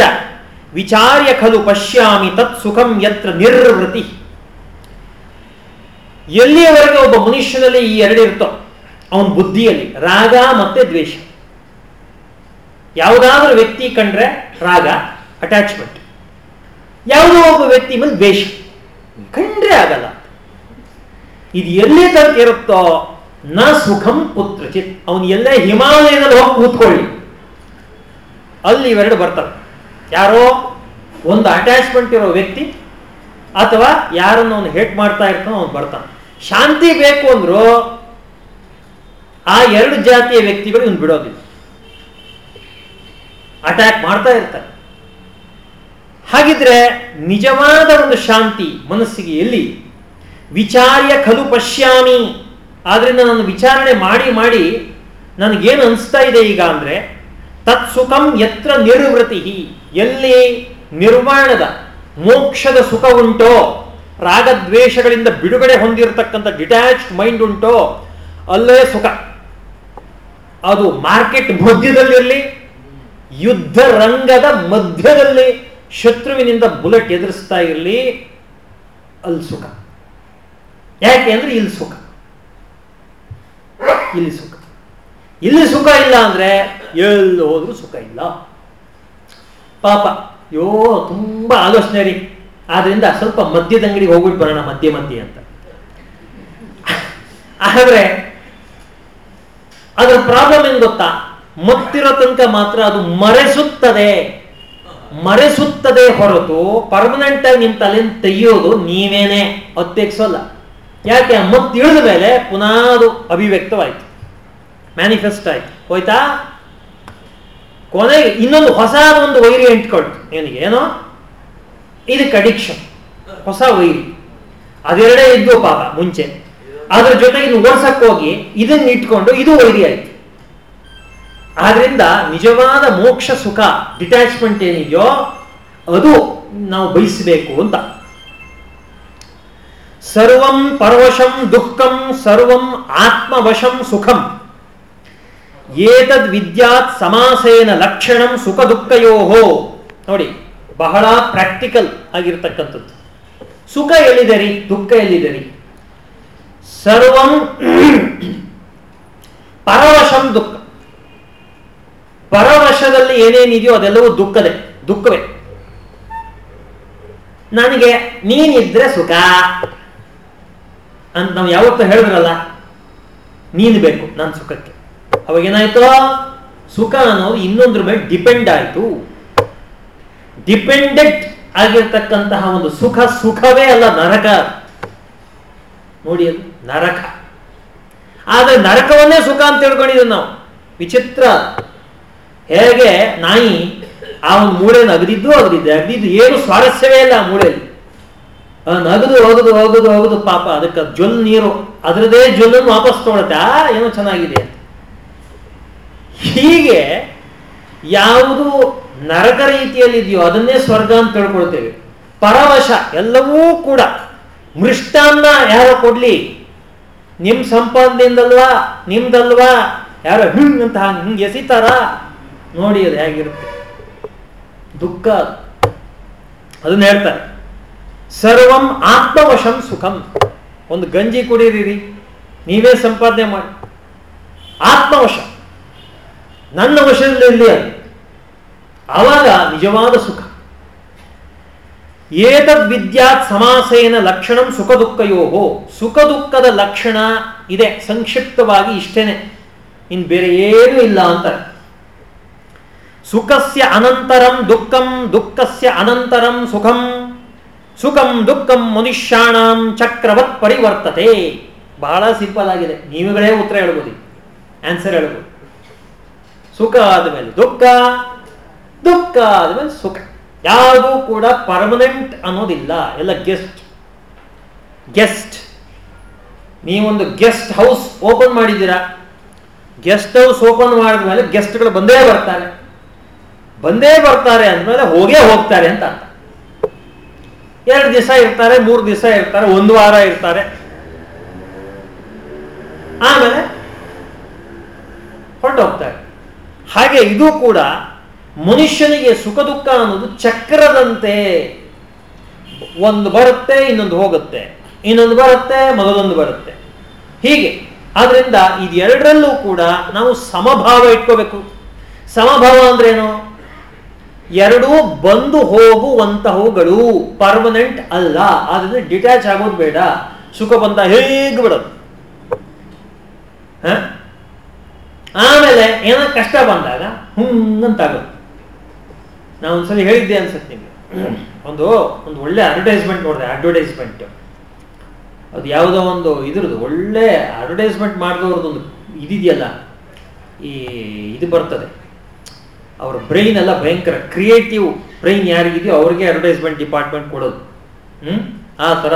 ವಿಚಾರ್ಯ ಖಲು ಪಶ್ಯಾಮಿ ತತ್ ಸುಖಂ ಯತ್ರ ನಿರ್ವೃತಿ. ಎಲ್ಲಿಯವರೆಗೆ ಒಬ್ಬ ಮನುಷ್ಯನಲ್ಲಿ ಈ ಎರಡು ಇರುತ್ತೋ, ಅವನ ಬುದ್ಧಿಯಲ್ಲಿ ರಾಗ ಮತ್ತೆ ದ್ವೇಷ. ಯಾವುದಾದ್ರೂ ವ್ಯಕ್ತಿ ಕಂಡ್ರೆ ರಾಗ ಅಟ್ಯಾಚ್ಮೆಂಟ್ ಯಾವುದೋ ಒಬ್ಬ ವ್ಯಕ್ತಿ ಮೇಲೆ ದ್ವೇಷ. ಕಂಡ್ರೆ ಆಗಲ್ಲ. ಇದು ಎಲ್ಲಿ ತನಕ ಇರುತ್ತೋ, ನ ಸುಖಂ ಪುತ್ರಚಿತ್ ಅವನು ಎಲ್ಲೇ ಹಿಮಾಲಯದಲ್ಲಿ ಹೋಗಿ ಕೂತ್ಕೊಳ್ಳಿ. ಅಲ್ಲಿ ಇವೆರಡು ಬರ್ತವೆ. ಯಾರೋ ಒಂದು ಅಟ್ಯಾಚ್ಮೆಂಟ್ ಇರೋ ವ್ಯಕ್ತಿ ಅಥವಾ ಯಾರನ್ನು ಅವನು ಹೇಟ್ ಮಾಡ್ತಾ ಇರ್ತಾನೋ, ಅವನು ಬರ್ತಾನೆ. ಶಾಂತಿ ಬೇಕು ಅಂದ್ರು ಆ ಎರಡು ಜಾತಿಯ ವ್ಯಕ್ತಿಗಳು ಇವನು ಬಿಡೋದಿಲ್ಲ. ಅಟ್ಯಾಕ್ ಮಾಡ್ತಾ ಇರ್ತಾರೆ. ಹಾಗಿದ್ರೆ ನಿಜವಾದ ಒಂದು ಶಾಂತಿ ಮನಸ್ಸಿಗೆ ಎಲ್ಲಿ? ವಿಚಾರ್ಯ ಖಲು ಪಶ್ಯಾಮಿ. ಆದ್ರಿಂದ ನಾನು ವಿಚಾರಣೆ ಮಾಡಿ ಮಾಡಿ ನನಗೇನು ಅನಿಸ್ತಾ ಇದೆ ಈಗ ಅಂದ್ರೆ, ತತ್ ಸುಖಂ ಯತ್ರ ನಿರ್ವೃತಿ ಎಲ್ಲಿ ನಿರ್ವಾಣದ ಮೋಕ್ಷದ ಸುಖ ಉಂಟೋ ರಾಗದ್ವೇಷಗಳಿಂದ ಬಿಡುಗಡೆ ಹೊಂದಿರತಕ್ಕಂಥ ಡಿಟ್ಯಾಚ್ಡ್ ಮೈಂಡ್ ಉಂಟೋ, ಅಲ್ಲೇ ಸುಖ. ಅದು ಮಾರ್ಕೆಟ್ ಮಧ್ಯದಲ್ಲಿರಲಿ, ಯುದ್ಧ ರಂಗದ ಮಧ್ಯದಲ್ಲಿ ಶತ್ರುವಿನಿಂದ ಬುಲೆಟ್ ಎದುರಿಸ್ತಾ ಇರಲಿ, ಅಲ್ಲಿ ಸುಖ. ಯಾಕೆ ಅಂದ್ರೆ ಇಲ್ಲಿ ಸುಖ. ಇಲ್ಲಿ ಸುಖ. ಇಲ್ಲಿ ಸುಖ ಇಲ್ಲ ಅಂದ್ರೆ ಎಲ್ಲಿ ಹೋದ್ರೂ ಸುಖ ಇಲ್ಲ. ಪಾಪ ಯೋ ತುಂಬಾ ಆಲೋಚನೆ ರೀ. ಆದ್ರಿಂದ ಸ್ವಲ್ಪ ಮದ್ಯದ ಅಂಗಡಿಗೆ ಹೋಗ್ಬಿಟ್ಟು ಬರೋಣ ಮಧ್ಯ ಮಧ್ಯೆ ಅಂತ. ಆದ್ರೆ, ಅದರ ಪ್ರಾಬ್ಲಮ್ ಏನ್ ಗೊತ್ತಾ? ಮತ್ತಿರೋ ತನಕ ಮಾತ್ರ ಅದು ಮರೆಸುತ್ತದೆ. ಮರೆಸುತ್ತದೆ ಹೊರತು ಪರ್ಮನೆಂಟ್ ಆಗಿ ನಿಮ್ ತಲೆ ತೆಗೆಯೋದು ನೀವೇನೆ. ಅತ್ತೆಗ್ಸೋಲ್ಲ ಯಾಕೆ? ಮತ್ತೆ ಇಳಿದ ಮೇಲೆ ಪುನಃ ಅದು ಅಭಿವ್ಯಕ್ತವಾಯ್ತು. ಮ್ಯಾನಿಫೆಸ್ಟ್ ಆಯ್ತು. ಹೋಯ್ತಾ? ಕೊನೆಗೆ ಇನ್ನೊಂದು ಹೊಸ ಒಂದು ವೈರಿ ಎಂಟ್ಕೊಳ್ತು ನಿನಗೆ ಏನೋ? ಇದಕ್ಕೆ ಅಡಿಕ್ಷನ್ ಹೊಸ ವೈರಿ ಅದೆರಡೇ ಇದ್ದು ಪಾಪ, ಮುಂಚೆ. ಅದ್ರ ಜೊತೆ ಇನ್ನು ಓಡ್ಸಕ್ ಹೋಗಿ ಇದನ್ನ ಇಟ್ಕೊಂಡು ಇದು ವೈರಿ ಆಯ್ತು ಆದ್ರಿಂದ ನಿಜವಾದ ಮೋಕ್ಷ ಸುಖ ಡಿಟ್ಯಾಚ್ಮೆಂಟ್ ಏನಿದೆಯೋ ಅದು ನಾವು ಬಯಸಬೇಕು ಅಂತ. ಸರ್ವಂ ಪರವಶಂ ದುಃಖಂ ಸರ್ವಂ ಆತ್ಮವಶಂ ಸುಖಂ. ಏತದ್ ವಿದ್ಯಾತ್ ಸಮಾಸೇನ ಲಕ್ಷಣಂ ಸುಖ ದುಃಖಯೋಹೋ. ನೋಡಿ ಬಹಳ ಪ್ರಾಕ್ಟಿಕಲ್ ಆಗಿರ್ತಕ್ಕಂಥದ್ದು. ಸುಖ ಎಲ್ಲಿದರಿ? ದುಃಖ ಎಲ್ಲಿದರಿ? ಸರ್ವಂ ಪರವಶಂ ದುಃಖ. ಪರವಶದಲ್ಲಿ ಏನೇನಿದೆಯೋ ಅದೆಲ್ಲವೂ ದುಃಖದೇ, ದುಃಖವೇ. ನನಗೆ ನೀನಿದ್ರೆ ಸುಖ ಅಂತ ನಾವು ಯಾವತ್ತೂ ಹೇಳಿದ್ರಲ್ಲ, ನೀನು ಬೇಕು ನನ್ನ ಸುಖಕ್ಕೆ. ಅವಾಗ ಏನಾಯ್ತು ಸುಖ ಅನ್ನೋದು ಇನ್ನೊಂದ್ರ ಮೇಲೆ ಡಿಪೆಂಡ್ ಆಯ್ತು. ಡಿಪೆಂಡೆಂಟ್ ಆಗಿರ್ತಕ್ಕಂತಹ ಒಂದು ಸುಖ ಸುಖವೇ ಅಲ್ಲ ನರಕ. ನೋಡಿ ನರಕ. ಆದರೆ ನರಕವನ್ನೇ ಸುಖ ಅಂತ ತಿಳ್ಕೊಂಡಿದ್ದೀವಿ ನಾವು. ವಿಚಿತ್ರ. ಹೇಗೆ ನಾಯಿ ಆ ಒಂದು ಮೂಳೆಯನ್ನು ಅಗದಿದ್ದು ಅಗದಿದ್ದೆ. ಅಗದಿದ್ದು ಏನು ಸ್ವಾರಸ್ಯವೇ ಇಲ್ಲ ಆ ಮೂಳೆಯಲ್ಲಿ. ನಗದು, ಹೋಗದು ಹೋಗದು ಹೋಗದು ಪಾಪ. ಅದಕ್ಕೆ ಜೊಲ್ ನೀರು ಅದರದೇ ಜೊಲ್ಲನ್ನು ವಾಪಸ್ ತೊಗೊಳುತ್ತೆ. ಆ, ಏನೋ ಚೆನ್ನಾಗಿದೆ ಹೀಗೆ ಯಾವುದು ನರಕ ರೀತಿಯಲ್ಲಿ ಇದೆಯೋ ಅದನ್ನೇ ಸ್ವರ್ಗ ಅಂತ ತಿಳ್ಕೊಳ್ತೇವೆ. ಪರವಶ ಎಲ್ಲವೂ ಕೂಡ ಮೃಷ್ಟಾನ್ನ ಯಾರೋ ಕೊಡ್ಲಿ, ನಿಮ್ ಸಂಪಾದನೆಯಿಂದಲ್ವಾ, ನಿಮ್ದಲ್ವಾ, ಯಾರೋ ಹಿಂಗ್ ಅಂತ ಹಿಂಗ್ ಎಸಿತಾರ, ನೋಡಿ ಅದು ಹೇಗಿರುತ್ತೆ. ದುಃಖ ಅದನ್ನ ಹೇಳ್ತಾರೆ. ಸರ್ವಂ ಆತ್ಮವಶಂ ಸುಖಂ. ಒಂದು ಗಂಜಿ ಕುಡೀರಿ ನೀವೇ ಸಂಪಾದನೆ ಮಾಡಿ. ಆತ್ಮವಶ. ನನ್ನ ವಶದಲ್ಲಿ ಅದು. ಆವಾಗ ನಿಜವಾದ ಸುಖ. ಏತದ್ ವಿದ್ಯಾತ್ ಸಮಾಸೇನ ಲಕ್ಷಣಂ ಸುಖ ದುಃಖಯೋಹೋ ಸುಖ ದುಃಖದ ಲಕ್ಷಣ ಇದೆ, ಸಂಕ್ಷಿಪ್ತವಾಗಿ ಇಷ್ಟೇನೆ. ಇನ್ ಬೇರೆ ಏನೂ ಇಲ್ಲ ಅಂತಾರೆ. ಸುಖಸ್ಯ ಅನಂತರಂ ದುಃಖಂ, ದುಃಖಸ್ಯ ಅನಂತರಂ ಸುಖಂ. ಸುಖಂ ದುಃಖಂ ಮನುಷ್ಯಾಣಂ ಚಕ್ರವತ್ ಪರಿವರ್ತತೆ. ಬಹಳ ಸಿಂಪಲ್ ಆಗಿದೆ. ನೀವುಗಳೇ ಉತ್ತರ ಹೇಳ್ಬೋದು. ಆನ್ಸರ್ ಹೇಳ್ಬೋದು. ಸುಖ ಆದಮೇಲೆ ದುಃಖ ದುಃಖ ಆದಮೇಲೆ ಸುಖ. ಯಾವುದೂ ಕೂಡ ಪರ್ಮನೆಂಟ್ ಅನ್ನೋದಿಲ್ಲ. ಎಲ್ಲ ಗೆಸ್ಟ್ ಗೆಸ್ಟ್ ನೀವೊಂದು ಗೆಸ್ಟ್ ಹೌಸ್ ಓಪನ್ ಮಾಡಿದ್ದೀರಾ? ಗೆಸ್ಟ್ ಹೌಸ್ ಓಪನ್ ಮಾಡಿದ ಮೇಲೆ ಗೆಸ್ಟ್ಗಳು ಬಂದೇ ಬರ್ತಾರೆ. ಬಂದೇ ಬರ್ತಾರೆ ಅಂದಮೇಲೆ ಹೋಗೇ ಹೋಗ್ತಾರೆ ಅಂತ ಅರ್ಥ. ಎರಡು ದಿವಸ ಇರ್ತಾರೆ, ಮೂರು ದಿವಸ ಇರ್ತಾರೆ, ಒಂದು ವಾರ ಇರ್ತಾರೆ. ಆಮೇಲೆ ಹೊರಟೋಗ್ತಾರೆ. ಹಾಗೆ ಇದು ಕೂಡ ಮನುಷ್ಯನಿಗೆ ಸುಖ ದುಃಖ ಅನ್ನೋದು ಚಕ್ರದಂತೆ ಒಂದು ಬರುತ್ತೆ, ಇನ್ನೊಂದು ಹೋಗುತ್ತೆ. ಇನ್ನೊಂದು ಬರುತ್ತೆ, ಮೊದಲೊಂದು ಬರುತ್ತೆ. ಹೀಗೆ. ಆದ್ರಿಂದ ಇದೆರಡರಲ್ಲೂ ಕೂಡ ನಾವು ಸಮಭಾವ ಇಟ್ಕೋಬೇಕು. ಸಮಭಾವ ಅಂದ್ರೇನು? ಎರಡೂ ಬಂದು ಹೋಗುವಂತಹವುಗಳು ಪರ್ಮನೆಂಟ್ ಅಲ್ಲ. ಆದ್ರಿಂದ ಡಿಟ್ಯಾಚ್ ಆಗೋದು ಬೇಡ. ಸುಖ ಬಂದ ಹೇಗೆ ಬಿಡೋದು? ಆಮೇಲೆ ಏನೋ ಕಷ್ಟ ಬಂದಾಗ ಹುಂಗಂತಾಗೋದು ನಾವು ಒಂದ್ಸಲ ಹೇಳಿದ್ದೆ ಅನ್ಸುತ್ತೆ ನಿಮಗೆ. ಒಂದು ಒಂದು ಒಳ್ಳೆ ಅಡ್ವರ್ಟೈಸ್ಮೆಂಟ್ ನೋಡಿದೆ ಅಡ್ವರ್ಟೈಸ್ಮೆಂಟ್ ಅದು ಯಾವುದೋ ಒಂದು ಇದ್ರದ್ದು ಒಳ್ಳೆ ಅಡ್ವರ್ಟೈಸ್ಮೆಂಟ್ ಮಾಡಿದವ್ರದ್ದೊಂದು ಇದಿದೆಯಲ್ಲ ಈ ಇದು ಬರ್ತದೆ. ಅವ್ರ ಬ್ರೈನ್ ಎಲ್ಲ ಭಯಂಕರ ಕ್ರಿಯೇಟಿವ್ ಬ್ರೈನ್ ಯಾರಿಗಿದೆಯೋ ಅವ್ರಿಗೆ ಅಡ್ವರ್ಟೈಸ್ಮೆಂಟ್ ಡಿಪಾರ್ಟ್ಮೆಂಟ್ ಕೊಡೋದು. ಹ್ಮ್? ಆ ಥರ.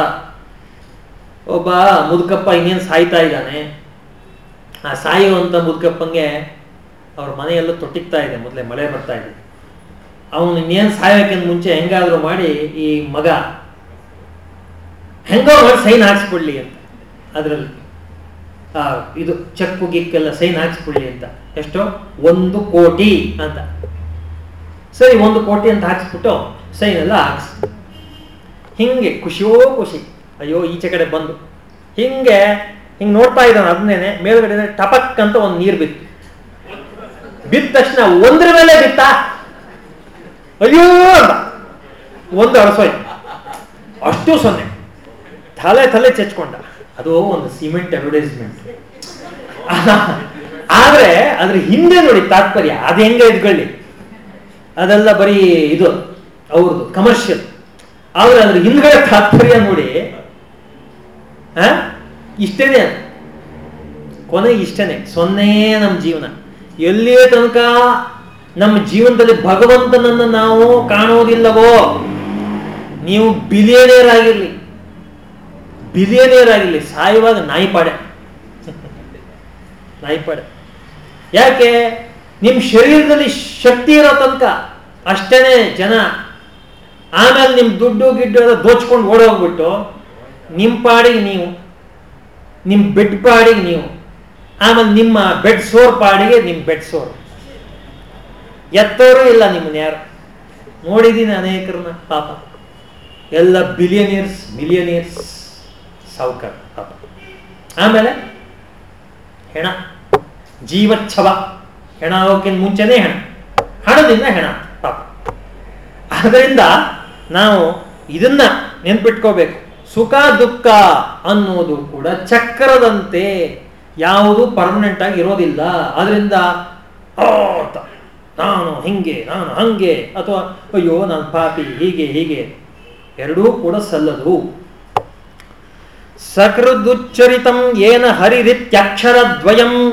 ಒಬ್ಬ ಮುದುಕಪ್ಪ ಇನ್ನೇನು ಸಾಯ್ತಾ ಇದ್ದಾನೆ? ಆ ಸಾಯುವಂಥ ಮುದುಕಪ್ಪಂಗೆ ಅವ್ರ ಮನೆಯೆಲ್ಲ ತೊಟ್ಟಿಗ್ತಾ ಇದೆ ಮೊದಲೇ ಮಳೆ ಬರ್ತಾ ಇದೆ. ಅವನು ಇನ್ನೇನು ಸಾಯೋಕ್ಕಿಂತ ಮುಂಚೆ ಹೆಂಗಾದ್ರೂ ಮಾಡಿ ಈ ಮಗ. ಹೆಂಗೋ ಮಾಡಿ ಸೈನ್ ಹಾಕ್ಸ್ಕೊಳ್ಳಿ ಅಂತ. ಅದರಲ್ಲಿ. ಇದು ಚೆಕ್ ಗಿಕ್ಕೆಲ್ಲ ಸೈನ್ ಹಾಕ್ಸ್ಕೊಳ್ಳಿ ಅಂತ. ಎಷ್ಟೋ? ಒಂದು ಕೋಟಿ ಅಂತ. ಸರಿ, ಒಂದು ಕೋಟಿ ಅಂತ ಹಾಕ್ಸ್ಬಿಟ್ಟು ಸೈನ್ ಎಲ್ಲ ಹಾಕ್ಸ್. ಹಿಂಗೆ ಖುಷಿಯೋ ಖುಷಿ. ಅಯ್ಯೋ, ಈಚೆ ಕಡೆ ಬಂದು. ಹಿಂಗೆ ಹಿಂಗೆ ನೋಡ್ತಾ ಇದ್ದಾನೆ ಅದನ್ನೇನೆ ಮೇಲ್ಗಡೆ ಟಪಕ್ ಅಂತ ಒಂದು ನೀರು ಬಿತ್ತು. ಬಿದ್ದ ತಕ್ಷಣ ಒಂದ್ರ ಮೇಲೆ ಬಿತ್ತ? ಅಯ್ಯೋ! ಅಂತ ಒಂದು ಅರಸೋಯ್ತು ಅಷ್ಟು ಸೊನ್ನೆ. ತಲೆ ತಲೆ ಚೆಚ್ಕೊಂಡ. ಅದು ಒಂದು ಸಿಮೆಂಟ್ ಅಡ್ವರ್ಟೈಸ್ಮೆಂಟ್. ಆದ್ರೆ ಅದ್ರ ಹಿಂದೆ ನೋಡಿ ತಾತ್ಪರ್ಯ, ಅದು ಹೆಂಗ ಇದ್ಕೊಳ್ಳಿ? ಅದೆಲ್ಲ ಬರೀ ಇದು ಅವ್ರದ್ದು ಕಮರ್ಷಿಯಲ್ ಆದ್ರೆ ಅದ್ರ ಹಿಂದ್ಗಡೆ ತಾತ್ಪರ್ಯ ನೋಡಿ ಇಷ್ಟೇನೆ ಕೊನೆಗೆ ಇಷ್ಟೇನೆ. ಸೊನ್ನೆ ನಮ್ಮ ಜೀವನ. ಎಲ್ಲಿಯೇ ತನಕ ನಮ್ಮ ಜೀವನದಲ್ಲಿ ಭಗವಂತನನ್ನು ನಾವು ಕಾಣೋದಿಲ್ಲವೋ ನೀವು ಬಿಲಿಯನೇರ್ ಬಿಲಿಯನೇರಾಗಿರಲಿ ಬಿಲಿಯನೇರ್ ಆಗಿರ್ಲಿ. ಸಾಯುವಾಗ ನಾಯಿಪಾಡೆ. ನಾಯಿಪಾಡೆ. ಯಾಕೆ? ನಿಮ್ಮ ಶರೀರದಲ್ಲಿ ಶಕ್ತಿ ಇರೋ ತನಕ ಅಷ್ಟೇನೆ ಜನ ಆಮೇಲೆ ನಿಮ್ಮ ದುಡ್ಡು ಗಿಡ್ಡು ಎಲ್ಲ ದೋಚ್ಕೊಂಡು ಓಡೋಗ್ಬಿಟ್ಟು ನಿಮ್ಮ ಪಾಡಿಗೆ ನೀವು ನಿಮ್ಮ ಬೆಡ್ ಪಾಡಿಗೆ ನೀವು, ಆಮೇಲೆ ನಿಮ್ಮ ಬೆಡ್ ಸೋರ್ ಪಾಡಿಗೆ ನಿಮ್ಮ ಬೆಡ್ ಸೋರ್. ಎತ್ತೋರು ಇಲ್ಲ ನಿಮ್ಮನ್ನ ಯಾರು? ನೋಡಿದ್ದೀನಿ ಅನೇಕರನ್ನ, ಪಾಪ. ಎಲ್ಲ ಬಿಲಿಯನಿಯರ್ಸ್ ಮಿಲಿಯನಿಯರ್ಸ್ ಸಾವುಕಾರ, ಪಾಪ. ಆಮೇಲೆ, ಹೆಣ. ಜೀವಚ್ಛವ. ಹೆಣ ಆಗೋಕ್ಕಿಂತ ಮುಂಚೆನೇ ಹೆಣ. ಹಣದಿಂದ ಹೆಣ, ಪಾಪ. ಆದ್ದರಿಂದ ನಾವು ಇದನ್ನ ನೆನ್ಪಿಟ್ಕೋಬೇಕು. ಸುಖ, ದುಃಖ ಅನ್ನೋದು ಕೂಡ ಚಕ್ರದಂತೆ ಯಾವುದು ಪರ್ಮನೆಂಟ್ ಆಗಿ ಇರೋದಿಲ್ಲ. ಅದರಿಂದ ನಾನು ಹಿಂಗೆ, ನಾನು ಹಂಗೆ, ಅಥವಾ ಅಯ್ಯೋ, ನಾನು ಪಾಪಿ ಹೀಗೆ ಹೀಗೆ. ಎರಡೂ ಕೂಡ ಸಲ್ಲದು. ಸಕೃದುಚ್ಚರಿತಂ ಏನ ಹರಿರಿತ್ಯಕ್ಷರದ್ವಯಂ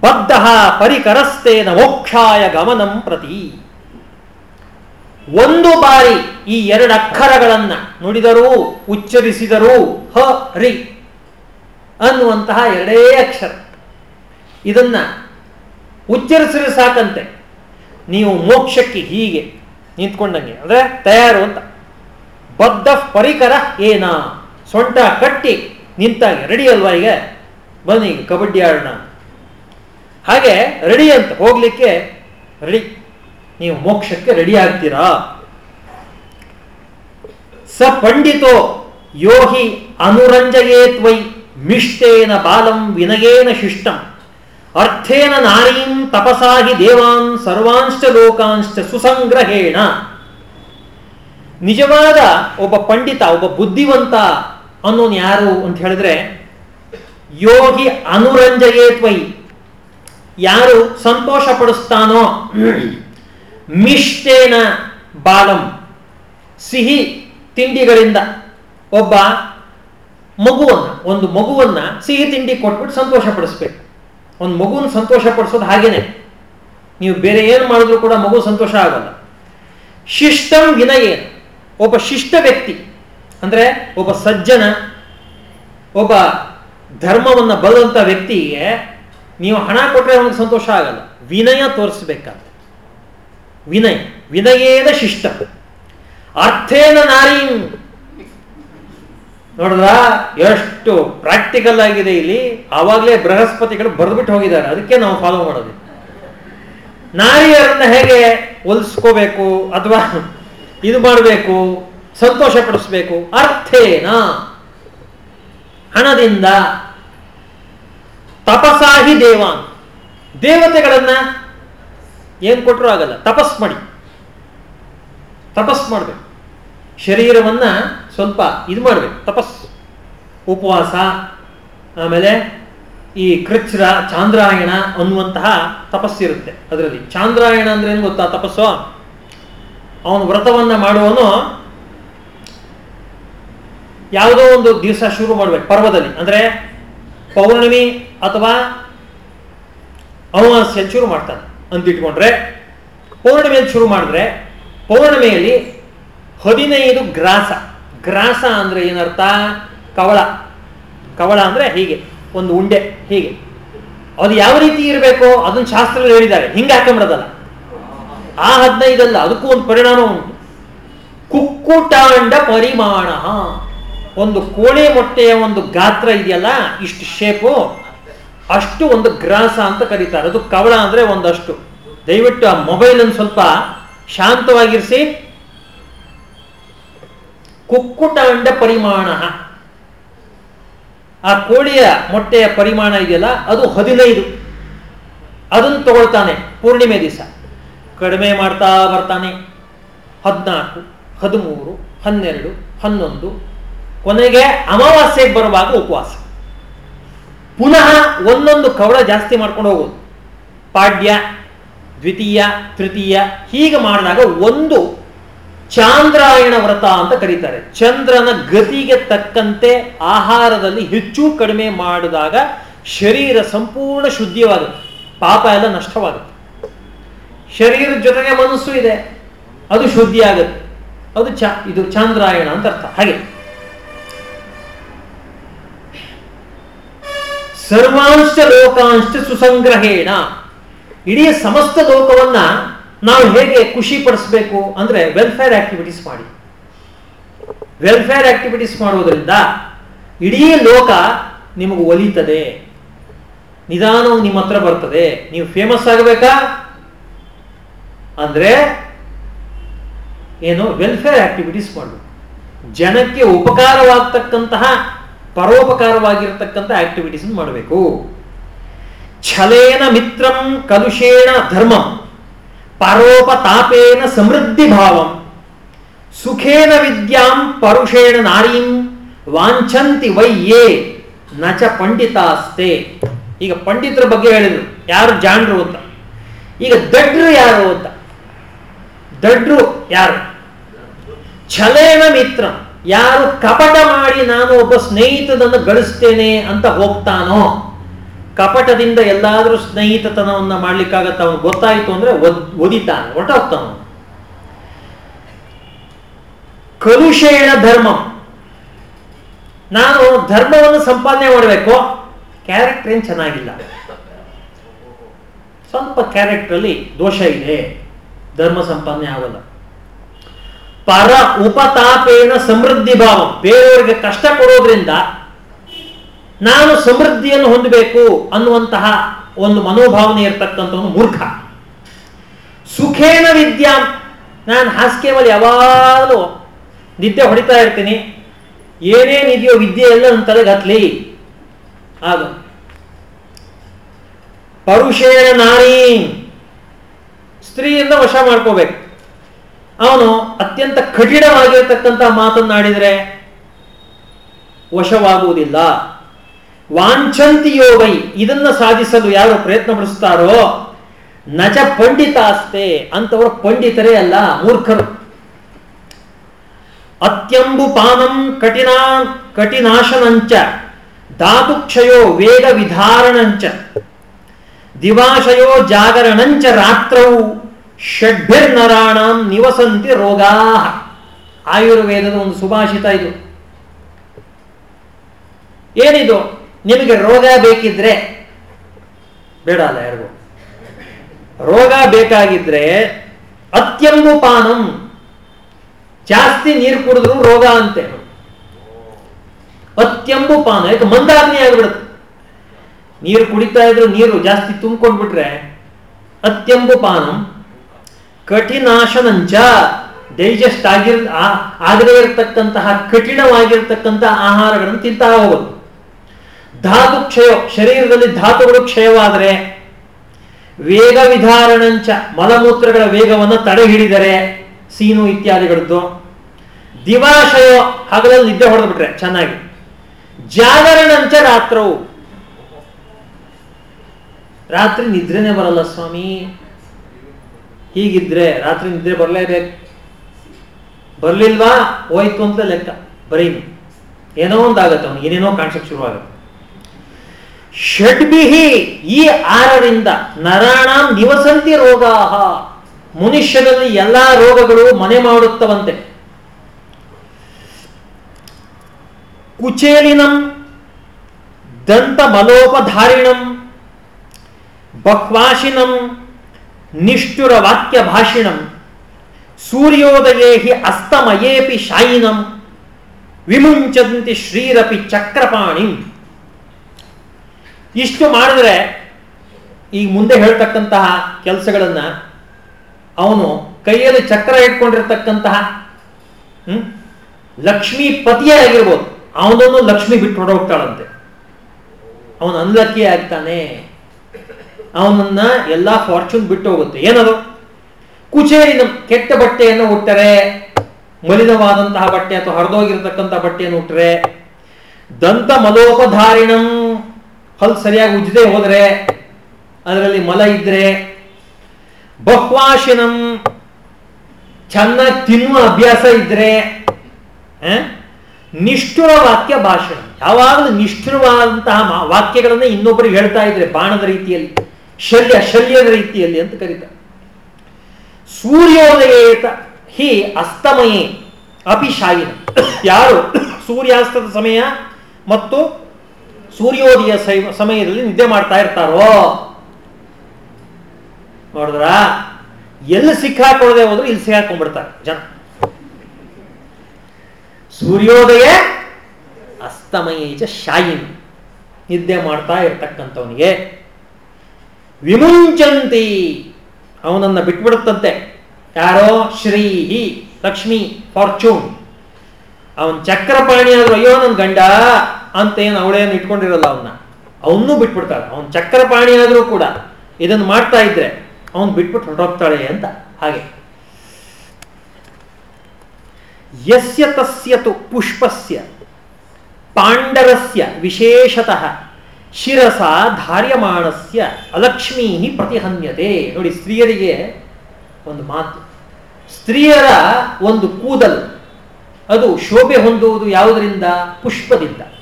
ಬದ್ಧ ಪರಿಕರಸ್ತೇನ ಮೋಕ್ಷಾಯ ಗಮನಂ ಪ್ರತಿ. ಒಂದು ಬಾರಿ ಈ ಎರಡು ಅಕ್ಷರಗಳನ್ನು ನುಡಿದರೂ, ಉಚ್ಚರಿಸಿದರೂ, ಹ, ರಿ ಅನ್ನುವಂತಹ ಎರಡೇ ಅಕ್ಷರ. ಇದನ್ನ ಉಚ್ಚರಿಸಿದ್ರೆ ಸಾಕಂತೆ. ನೀವು ಮೋಕ್ಷಕ್ಕೆ ಹೀಗೆ ನಿಂತ್ಕೊಂಡಂಗೆ, ಅಂದ್ರೆ ತಯಾರು ಅಂತ. ಬದ್ಧ ಪರಿಕರ ಏನ? ಸೊಂಟ ಕಟ್ಟಿ ನಿಂತಾಗ ರೆಡಿ ಅಲ್ವಾ ಈಗ? ಬನ್ನಿ ಕಬಡ್ಡಿ ಆಡೋಣ. ಹಾಗೆ ರೆಡಿ ಅಂತ ಹೋಗ್ಲಿಕ್ಕೆ ರೆಡಿ. ನೀವು ಮೋಕ್ಷಕ್ಕೆ ರೆಡಿ ಆಗ್ತೀರಾ? ಸ ಪಂಡಿತೋ ಯೋಹಿ ಅನುರಂಜಯೇತ್ವೈ ಮಿಷ್ಟೇನ ಬಾಲಂ ವಿನಗೇನ ಶಿಷ್ಟಂ. ಅರ್ಥೇನ ನಾರೀಂ ತಪಸಾಹಿ ದೇವಾನ್ ಸರ್ವಾಂಶ ಲೋಕಾಂಶ ಸುಸಂಗ್ರಹೇಣ. ನಿಜವಾದ ಒಬ್ಬ ಪಂಡಿತ, ಒಬ್ಬ ಬುದ್ಧಿವಂತ ಅನ್ನೋನ್ ಯಾರು ಅಂತ ಹೇಳಿದ್ರೆ, ಯೋಗಿ ಅನುರಂಜಯೇತ್ವೈ ಯಾರು ಸಂತೋಷ ಪಡಿಸ್ತಾನೋ, ಮಿಷ್ಟೇನ ಬಾಲಂ. ಸಿಹಿ ತಿಂಡಿಗಳಿಂದ ಒಬ್ಬ ಮಗುವನ್ನ, ಒಂದು ಮಗುವನ್ನ ಸಿಹಿ ತಿಂಡಿ ಕೊಟ್ಬಿಟ್ಟು ಸಂತೋಷ ಪಡಿಸ್ಬೇಕು. ಒಂದು ಮಗುನ ಸಂತೋಷ ಪಡಿಸೋದು ಹಾಗೇನೆ. ನೀವು ಬೇರೆ ಏನು ಮಾಡಿದ್ರು ಕೂಡ ಮಗು ಸಂತೋಷ ಆಗಲ್ಲ. ಶಿಷ್ಟಂ ವಿನಯೇ ಒಬ್ಬ ಶಿಷ್ಟ ವ್ಯಕ್ತಿ, ಅಂದರೆ ಒಬ್ಬ ಸಜ್ಜನ, ಒಬ್ಬ ಧರ್ಮವನ್ನು ಬಲ್ಲಂಥ ವ್ಯಕ್ತಿಗೆ ನೀವು ಹಣ ಕೊಟ್ಟರೆ ಅವನಿಗೆ ಸಂತೋಷ ಆಗಲ್ಲ. ವಿನಯ ತೋರಿಸ್ಬೇಕಂತ ವಿನಯ, ವಿನಯೇನ ಶಿಷ್ಟ. ಅರ್ಥೇನ ನಾರಿ. ನೋಡ್ರ ಎಷ್ಟು ಪ್ರಾಕ್ಟಿಕಲ್ ಆಗಿದೆ ಇಲ್ಲಿ. ಆವಾಗಲೇ ಬೃಹಸ್ಪತಿಗಳು ಬರೆದ್ಬಿಟ್ಟು ಹೋಗಿದ್ದಾರೆ. ಅದಕ್ಕೆ ನಾವು ಫಾಲೋ ಮಾಡೋದು. ನಾರಿಯರನ್ನ ಹೇಗೆ ಹೊಲಿಸ್ಕೋಬೇಕು ಅಥವಾ ಇದು ಮಾಡಬೇಕು, ಸಂತೋಷ ಪಡಿಸ್ಬೇಕು? ಅರ್ಥೇನ? ಹಣದಿಂದ. ತಪಸಾಹಿ ದೇವಾನ್. ದೇವತೆಗಳನ್ನ ಏನ್ ಕೊಟ್ಟರು ಆಗಲ್ಲ. ತಪಸ್ ಮಾಡಿ. ತಪಸ್ ಮಾಡಬೇಕು. ಶರೀರವನ್ನ ಸ್ವಲ್ಪ ಇದು ಮಾಡಬೇಕು. ತಪಸ್ಸು ಉಪವಾಸ, ಆಮೇಲೆ ಈ ಕೃಚ್ರ, ಚಾಂದ್ರಾಯಣ ಅನ್ನುವಂತಹ ತಪಸ್ಸಿರುತ್ತೆ ಅದರಲ್ಲಿ. ಚಾಂದ್ರಾಯಣ ಅಂದ್ರೆ ಏನು ಗೊತ್ತಾ ತಪಸ್ಸು? ಅವನು ವ್ರತವನ್ನ ಮಾಡುವವನು ಯಾವುದೋ ಒಂದು ದಿವಸ ಶುರು ಮಾಡಬೇಕು ಪರ್ವದಲ್ಲಿ. ಅಂದ್ರೆ ಪೌರ್ಣಮಿ ಅಥವಾ ಅಮಾವಾಸ್ಯ ಶುರು ಮಾಡ್ತಾನೆ ಅಂತಿಟ್ಕೊಂಡ್ರೆ. ಪೌರ್ಣಿಮೆಯಲ್ಲಿ ಶುರು ಮಾಡಿದ್ರೆ ಪೌರ್ಣಿಮೆಯಲ್ಲಿ ಹದಿನೈದು ಗ್ರಾಸ. ಗ್ರಾಸ ಅಂದ್ರೆ ಏನರ್ಥ? ಕವಳ. ಕವಳ ಅಂದ್ರೆ ಹೀಗೆ, ಒಂದು ಉಂಡೆ, ಹೀಗೆ. ಅದು ಯಾವ ರೀತಿ ಇರಬೇಕು ಅದನ್ನು ಶಾಸ್ತ್ರದಲ್ಲಿ ಹೇಳಿದ್ದಾರೆ. ಹಿಂಗೆ ಹಾಕೊಂಬಿಡೋದಲ್ಲ ಆ ಹದಿನೈದಲ್ಲ, ಅದಕ್ಕೂ ಒಂದು ಪರಿಣಾಮ ಉಂಟು. ಕುಕ್ಕುಟಾಂಡ ಪರಿಮಾಣ. ಒಂದು ಕೋಳಿ ಮೊಟ್ಟೆಯ ಒಂದು ಗಾತ್ರ ಇದೆಯಲ್ಲ, ಇಷ್ಟು ಶೇಪು ಅಷ್ಟು ಒಂದು ಗ್ರಾಸ ಅಂತ ಕರೀತಾರೆ. ಅದು ಕವಳ ಅಂದ್ರೆ ಒಂದಷ್ಟು. ದಯವಿಟ್ಟು ಆ ಮೊಬೈಲ್ ಅನ್ನು ಸ್ವಲ್ಪ ಶಾಂತವಾಗಿರಿಸಿ. ಕುಕ್ಕುಟಾಂಡ ಪರಿಮಾಣ. ಆ ಕೋಳಿಯ ಮೊಟ್ಟೆಯ ಪರಿಮಾಣ ಇದೆಯಲ್ಲ, ಅದು ಹದಿನೈದು. ಅದನ್ನು ತಗೊಳ್ತಾನೆ ಪೂರ್ಣಿಮೆ ದಿವಸ. ಕಡಿಮೆ ಮಾಡ್ತಾ ಬರ್ತಾನೆ. ಹದಿನಾಲ್ಕು, ಹದಿಮೂರು, ಹನ್ನೆರಡು, ಹನ್ನೊಂದು. ಕೊನೆಗೆ ಅಮಾವಾಸ್ಯೆಗೆ ಬರುವಾಗ ಉಪವಾಸ. ಪುನಃ ಒಂದೊಂದು ಕವಳ ಜಾಸ್ತಿ ಮಾಡ್ಕೊಂಡು ಹೋಗೋದು. ಪಾಡ್ಯ, ದ್ವಿತೀಯ, ತೃತೀಯ ಹೀಗೆ ಮಾಡಿದಾಗ ಒಂದು ಚಾಂದ್ರಾಯಣ ವ್ರತ ಅಂತ ಕರೀತಾರೆ. ಚಂದ್ರನ ಗತಿಗೆ ತಕ್ಕಂತೆ ಆಹಾರದಲ್ಲಿ ಹೆಚ್ಚು ಕಡಿಮೆ ಮಾಡಿದಾಗ ಶರೀರ ಸಂಪೂರ್ಣ ಶುದ್ಧಿಯಾಗುತ್ತೆ ಪಾಪ ಎಲ್ಲ ನಷ್ಟವಾಗುತ್ತೆ. ಶರೀರದ ಜೊತೆಗೆ ಮನಸ್ಸು ಇದೆ. ಅದು ಶುದ್ಧಿ ಆಗುತ್ತೆ ಅದು ಚ, ಇದು ಚಾಂದ್ರಾಯಣ ಅಂತ ಅರ್ಥ. ಹಾಗೆ. ಸರ್ವಾಂಶ ಲೋಕಾಂಶ ಸುಸಂಗ್ರಹೇಣ. ಇಡೀ ಸಮಸ್ತ ಲೋಕವನ್ನ ನಾವು ಹೇಗೆ ಖುಷಿ ಪಡಿಸ್ಬೇಕು ಅಂದ್ರೆ ವೆಲ್ಫೇರ್ ಆಕ್ಟಿವಿಟೀಸ್ ಮಾಡಿ. ವೆಲ್ಫೇರ್ ಆಕ್ಟಿವಿಟೀಸ್ ಮಾಡುವುದರಿಂದ ಇಡೀ ಲೋಕ ನಿಮಗೆ ಒಲಿತದೆ. ನಿಧಾನವು ನಿಮ್ಮ ಹತ್ರ ಬರ್ತದೆ. ನೀವು ಫೇಮಸ್ ಆಗಬೇಕಾ? ಅಂದ್ರೆ ಏನು ವೆಲ್ಫೇರ್ ಆಕ್ಟಿವಿಟೀಸ್ ಮಾಡಬೇಕು. ಜನಕ್ಕೆ ಉಪಕಾರವಾಗ್ತಕ್ಕಂತಹ, ಪರೋಪಕಾರವಾಗಿರ್ತಕ್ಕಂಥ ಆಕ್ಟಿವಿಟೀಸ್ ಮಾಡಬೇಕು. ಛಲೇನ ಮಿತ್ರಂ ಕಲುಷೇಣ ಧರ್ಮಂ. ಪರೋಪತಾಪೇನ ಸಮೃದ್ಧಿ ಭಾವಂ ಸುಖೇನ ವಿದ್ಯಾಂ ಪರುಷೇಣ ನಾರೀಂ ವಾಂಛಂತಿ ವೈಯೇ ನಚ ಪಂಡಿತಾಸ್ತೆ. ಈಗ ಪಂಡಿತರ ಬಗ್ಗೆ ಹೇಳಿದ್ರು. ಯಾರು? ಜಾಣರು ಅಂತ. ಈಗ ದಡ್ರು ಯಾರು ಅಂತ? ದಡ್ರು ಯಾರು? ಛಲೇನ ಮಿತ್ರ. ಯಾರು ಕಪಟ ಮಾಡಿ ನಾನು ಒಬ್ಬ ಸ್ನೇಹಿತನನ್ನು ಗಳಿಸ್ತೇನೆ ಅಂತ ಹೋಗ್ತಾನೋ? ಕಪಟದಿಂದ ಎಲ್ಲಾದ್ರೂ ಸ್ನೇಹಿತತನವನ್ನ ಮಾಡ್ಲಿಕ್ಕಾಗತ್ತ ಅವನು ಗೊತ್ತಾಯ್ತು ಅಂದ್ರೆ ಒದಿತಾನೆ ಹೊರಟೋಗ್ತಾನ ಕಲುಷೇಣ ಧರ್ಮ. ನಾನು ಧರ್ಮವನ್ನು ಸಂಪಾದನೆ ಮಾಡಬೇಕು? ಕ್ಯಾರೆಕ್ಟರ್ ಏನ್ ಚೆನ್ನಾಗಿಲ್ಲ. ಸ್ವಲ್ಪ ಕ್ಯಾರೆಕ್ಟರ್ ದೋಷ ಇದೆ. ಧರ್ಮ ಸಂಪಾದನೆ ಆಗಲ್ಲ. ಪರ ಉಪತಾಪೇನ ಸಮೃದ್ಧಿ ಭಾವ. ಬೇರೆಯವರಿಗೆ ಕಷ್ಟ ಕೊಡೋದ್ರಿಂದ ನಾನು ಸಮೃದ್ಧಿಯನ್ನು ಹೊಂದಬೇಕು ಅನ್ನುವಂತಹ ಒಂದು ಮನೋಭಾವನೆ ಇರತಕ್ಕಂಥವನು ಮೂರ್ಖ. ಸುಖೇನ ವಿದ್ಯಾ. ನಾನು ಹಾಸಿಗೆ ಯಾವಾಗಲೂ ನಿದ್ದೆ ಹೊಡಿತಾ ಇರ್ತೀನಿ. ಏನೇನಿದೆಯೋ ವಿದ್ಯೆ ಎಲ್ಲ ನನ್ನ ತಲೆಗೆ ಹತ್ಲಿ. ಆಗ. ಪರುಷೇನ ನಾರಿ. ಸ್ತ್ರೀಯಿಂದ ವಶ ಮಾಡ್ಕೋಬೇಕು. ಅವನು ಅತ್ಯಂತ ಕಠಿಣವಾಗಿರ್ತಕ್ಕಂಥ ಮಾತನ್ನಾಡಿದರೆ ವಶವಾಗುವುದಿಲ್ಲ. ವಾಂಛಂತಿಯೋ ವೈ ಇದನ್ನ ಸಾಧಿಸಲು ಯಾರು ಪ್ರಯತ್ನ ಪಡಿಸ್ತಾರೋ ನಜ ಪಂಡಿತಾಸ್ತೆ ಅಂತವರು ಪಂಡಿತರೇ ಅಲ್ಲ, ಮೂರ್ಖರು. ಅತ್ಯಂಬು ಪಾನಂ ಕಠಿಣ ಕಠಿನಾಶನಂಚ, ಧಾತುಕ್ಷಯೋ ವೇಗ ವಿಧಾರಣಂಚ, ದಿವಾಶಯೋ ಜಾಗರಣಂಚ ರಾತ್ರವು ಷಡ್ಭಿರ್ನರಾಣಂ ನಿವಸಂತಿ ರೋಗಾ. ಆಯುರ್ವೇದದ ಒಂದು ಸುಭಾಷಿತ ಇದು. ಏನಿದು? ನಿಮಗೆ ರೋಗ ಬೇಕಿದ್ರೆ, ಬೇಡ ಅಲ್ಲ ಯಾರಿಗೂ. ರೋಗ ಬೇಕಾಗಿದ್ರೆ ಅತ್ಯಂಬು ಪಾನಂ ಜಾಸ್ತಿ ನೀರು ಕುಡಿದ್ರು ರೋಗ ಅಂತೆ. ಅತ್ಯಂಬು ಪಾನ ಯಾಕೆ ಮಂದಾಗ್ನಿ ಆಗಿಬಿಡುತ್ತೆ. ನೀರು ಕುಡಿತಾ ಇದ್ರು ನೀರು ಜಾಸ್ತಿ ತುಂಬಿಕೊಂಡ್ಬಿಟ್ರೆ ಅತ್ಯಂಬು ಪಾನಂ ಕಠಿನಾಶನಂಚ. ಡೈಜೆಸ್ಟ್ ಆಗಿರ್ ಆಗದೇ ಇರತಕ್ಕಂತಹ ಕಠಿಣವಾಗಿರ್ತಕ್ಕಂಥ ಆಹಾರಗಳನ್ನು ತಿಂತಾ ಹೋಗೋದು. ಧಾತು ಕ್ಷಯ ಶರೀರದಲ್ಲಿ ಧಾತುಗಳು ಕ್ಷಯವಾದರೆ ವೇಗ ವಿಧಾರಣಂಚ ಮಲಮೂತ್ರಗಳ ವೇಗವನ್ನು ತಡೆ ಹಿಡಿದರೆ ಸೀನು ಇತ್ಯಾದಿಗಳದ್ದು. ದಿವಾಶಯ ಹಗಲಲ್ಲಿ ನಿದ್ದೆ ಹೊಡೆದು ಬಿಟ್ರೆ ಚೆನ್ನಾಗಿ. ಜಾಗರಣಂಚ ರಾತ್ರವು. ರಾತ್ರಿ ನಿದ್ರೆನೆ ಬರಲ್ಲ ಸ್ವಾಮಿ. ಹೀಗಿದ್ರೆ ರಾತ್ರಿ ನಿದ್ರೆ ಬರಲೇಬೇಕು ಬರಲಿಲ್ವಾ? ಹೋಯ್ತು ಅಂತ ಲೆಕ್ಕ. ಬರೀನು. ಏನೋ ಒಂದಾಗತ್ತೆ ಅವನು ಏನೇನೋ ಕಾಣಿಸಕ್ ಶುರುವಾಗುತ್ತೆ. ಷಡ್ಬಿಹಿ ಈ ಆರರಿಂದ ನರಾಣ ನಿವಸಂತಿ ರೋಗಾಹ. ಮನುಷ್ಯರಲ್ಲಿ ಎಲ್ಲಾ ರೋಗಗಳು ಮನೆ ಮಾಡುತ್ತವಂತೆ. ಕುಚೇಲಿನಂ ದಂತ ಮಲೋಪಧಾರಿಣಂ ಬಹ್ವಾಶಿನಂ ನಿಷ್ಠುರ ವಾಕ್ಯ ಭಾಷಿಣಂ ಸೂರ್ಯೋದಯೇ ಹಿ ಅಸ್ತಮಯೇಪಿ ಶಾಯಿನಂ ವಿಮುಂಚಂತಿ ಶ್ರೀರಪಿ ಚಕ್ರಪಾಣಿ. ಇಷ್ಟು ಮಾಡಿದ್ರೆ ಈಗ ಮುಂದೆ ಹೇಳ್ತಕ್ಕಂತಹ ಕೆಲಸಗಳನ್ನ ಅವನು ಕೈಯಲ್ಲಿ ಚಕ್ರ ಇಟ್ಕೊಂಡಿರ್ತಕ್ಕಂತಹ, ಹ್ಮ್, ಲಕ್ಷ್ಮೀ ಪತಿಯೇ ಆಗಿರ್ಬೋದು. ಅವನನ್ನು ಲಕ್ಷ್ಮಿ ಬಿಟ್ಟು ಹೊರಡೋಗ್ತಾಳಂತೆ ಅವನು ಅನ್ಲಕ್ಕಿ ಆಗ್ತಾನೆ. ಅವನನ್ನ ಎಲ್ಲಾ ಫಾರ್ಚೂನ್ ಬಿಟ್ಟು ಹೋಗುತ್ತೆ. ಏನದು? ಕುಚೇರಿನ ಕೆಟ್ಟ ಬಟ್ಟೆಯನ್ನು ಉಟ್ಟರೆ, ಮಲಿನವಾದಂತಹ ಬಟ್ಟೆ ಅಥವಾ ಹರಿದೋಗಿರತಕ್ಕಂತಹ ಬಟ್ಟೆಯನ್ನು ಉಟ್ಟರೆ, ದಂತ ಮಲೋಪಧಾರಿಣಂ ಹಲ್ ಸರಿಯಾಗಿ ಉಜ್ಜದೆ, ಹೋದರೆ ಅದರಲ್ಲಿ ಮಲ ಇದ್ರೆ ಬಹ್ವಾಶಿನಂ ಚೆನ್ನಾಗಿ ತಿನ್ನುವ ಅಭ್ಯಾಸ ಇದ್ರೆ ನಿಷ್ಠುರ ವಾಕ್ಯ ಭಾಷಣ. ಯಾವಾಗಲೂ ನಿಷ್ಠುರವಾದಂತಹ ವಾಕ್ಯಗಳನ್ನ ಇನ್ನೊಬ್ಬರು ಹೇಳ್ತಾ ಇದ್ರೆ ಬಾಣದ ರೀತಿಯಲ್ಲಿ, ಶಲ್ಯ, ಶಲ್ಯದ ರೀತಿಯಲ್ಲಿ ಅಂತ ಕರೀತಾರೆ. ಸೂರ್ಯೋದಯೇತ ಹಿ ಅಸ್ತಮಯೇ ಅಪಿಶಾಯಿನ ಯಾರು? ಸೂರ್ಯಾಸ್ತದ ಸಮಯ ಮತ್ತು ಸೂರ್ಯೋದಯ ಸಮಯದಲ್ಲಿ ನಿದ್ದೆ ಮಾಡ್ತಾ ಇರ್ತಾರೋ? ನೋಡಿದ್ರ? ಎಲ್ಲಿ ಸಿಕ್ಕಾಕೊಳ್ಳದೆ ಹೋದ್ರೆ ಇಲ್ಲಿ ಸಿಕ್ಕಾಕೊಂಡ್ಬಿಡ್ತಾರೆ ಜನ. ಸೂರ್ಯೋದಯ ಅಸ್ತಮಯೇಜ ಶಾಯಿನ್. ನಿದ್ದೆ ಮಾಡ್ತಾ ಇರ್ತಕ್ಕಂಥವನಿಗೆ ವಿಮುಂಚಂತಿ. ಅವನನ್ನ ಬಿಟ್ಬಿಡುತ್ತಂತೆ. ಯಾರೋ? ಶ್ರೀಹಿ, ಲಕ್ಷ್ಮಿ, ಫಾರ್ಚೂನ್. ಅವನ್ ಚಕ್ರಪಾಣಿ ಆದ್ರೂ ಅಯ್ಯೋ ನನ್ನ ಗಂಡ. ಅಂತ ಏನು ಅವಳೇನು ಇಟ್ಕೊಂಡಿರಲ್ಲ ಅವನ್ನ ಅವನ್ನೂ ಬಿಟ್ಬಿಡ್ತಾಳೆ. ಅವನ್ ಚಕ್ರಪಾಣಿ ಆದರೂ ಕೂಡ ಇದನ್ನು ಮಾಡ್ತಾ ಇದ್ರೆ ಅವನ್ ಬಿಟ್ಬಿಟ್ಟು ಹೊರಟೋಗ್ತಾಳೆ ಅಂತ. ಹಾಗೆ. ಯಸ್ಯ ತಸ್ಯತು ಪುಷ್ಪಸ್ಯ. ಪಾಂಡರಸ್ಯ ವಿಶೇಷತಃ. ಶಿರಸ ಧಾರ್ಯಮಾಣಸ್ಯ ಅಲಕ್ಷ್ಮೀ ಪ್ರತಿಹನ್ಯತೆ. ನೋಡಿ, ಸ್ತ್ರೀಯರಿಗೆ ಒಂದು ಮಾತು. ಸ್ತ್ರೀಯರ ಒಂದು ಕೂದಲು. ಅದು ಶೋಭೆ ಹೊಂದುವುದು ಯಾವುದರಿಂದ? ಪುಷ್ಪದಿಂದ.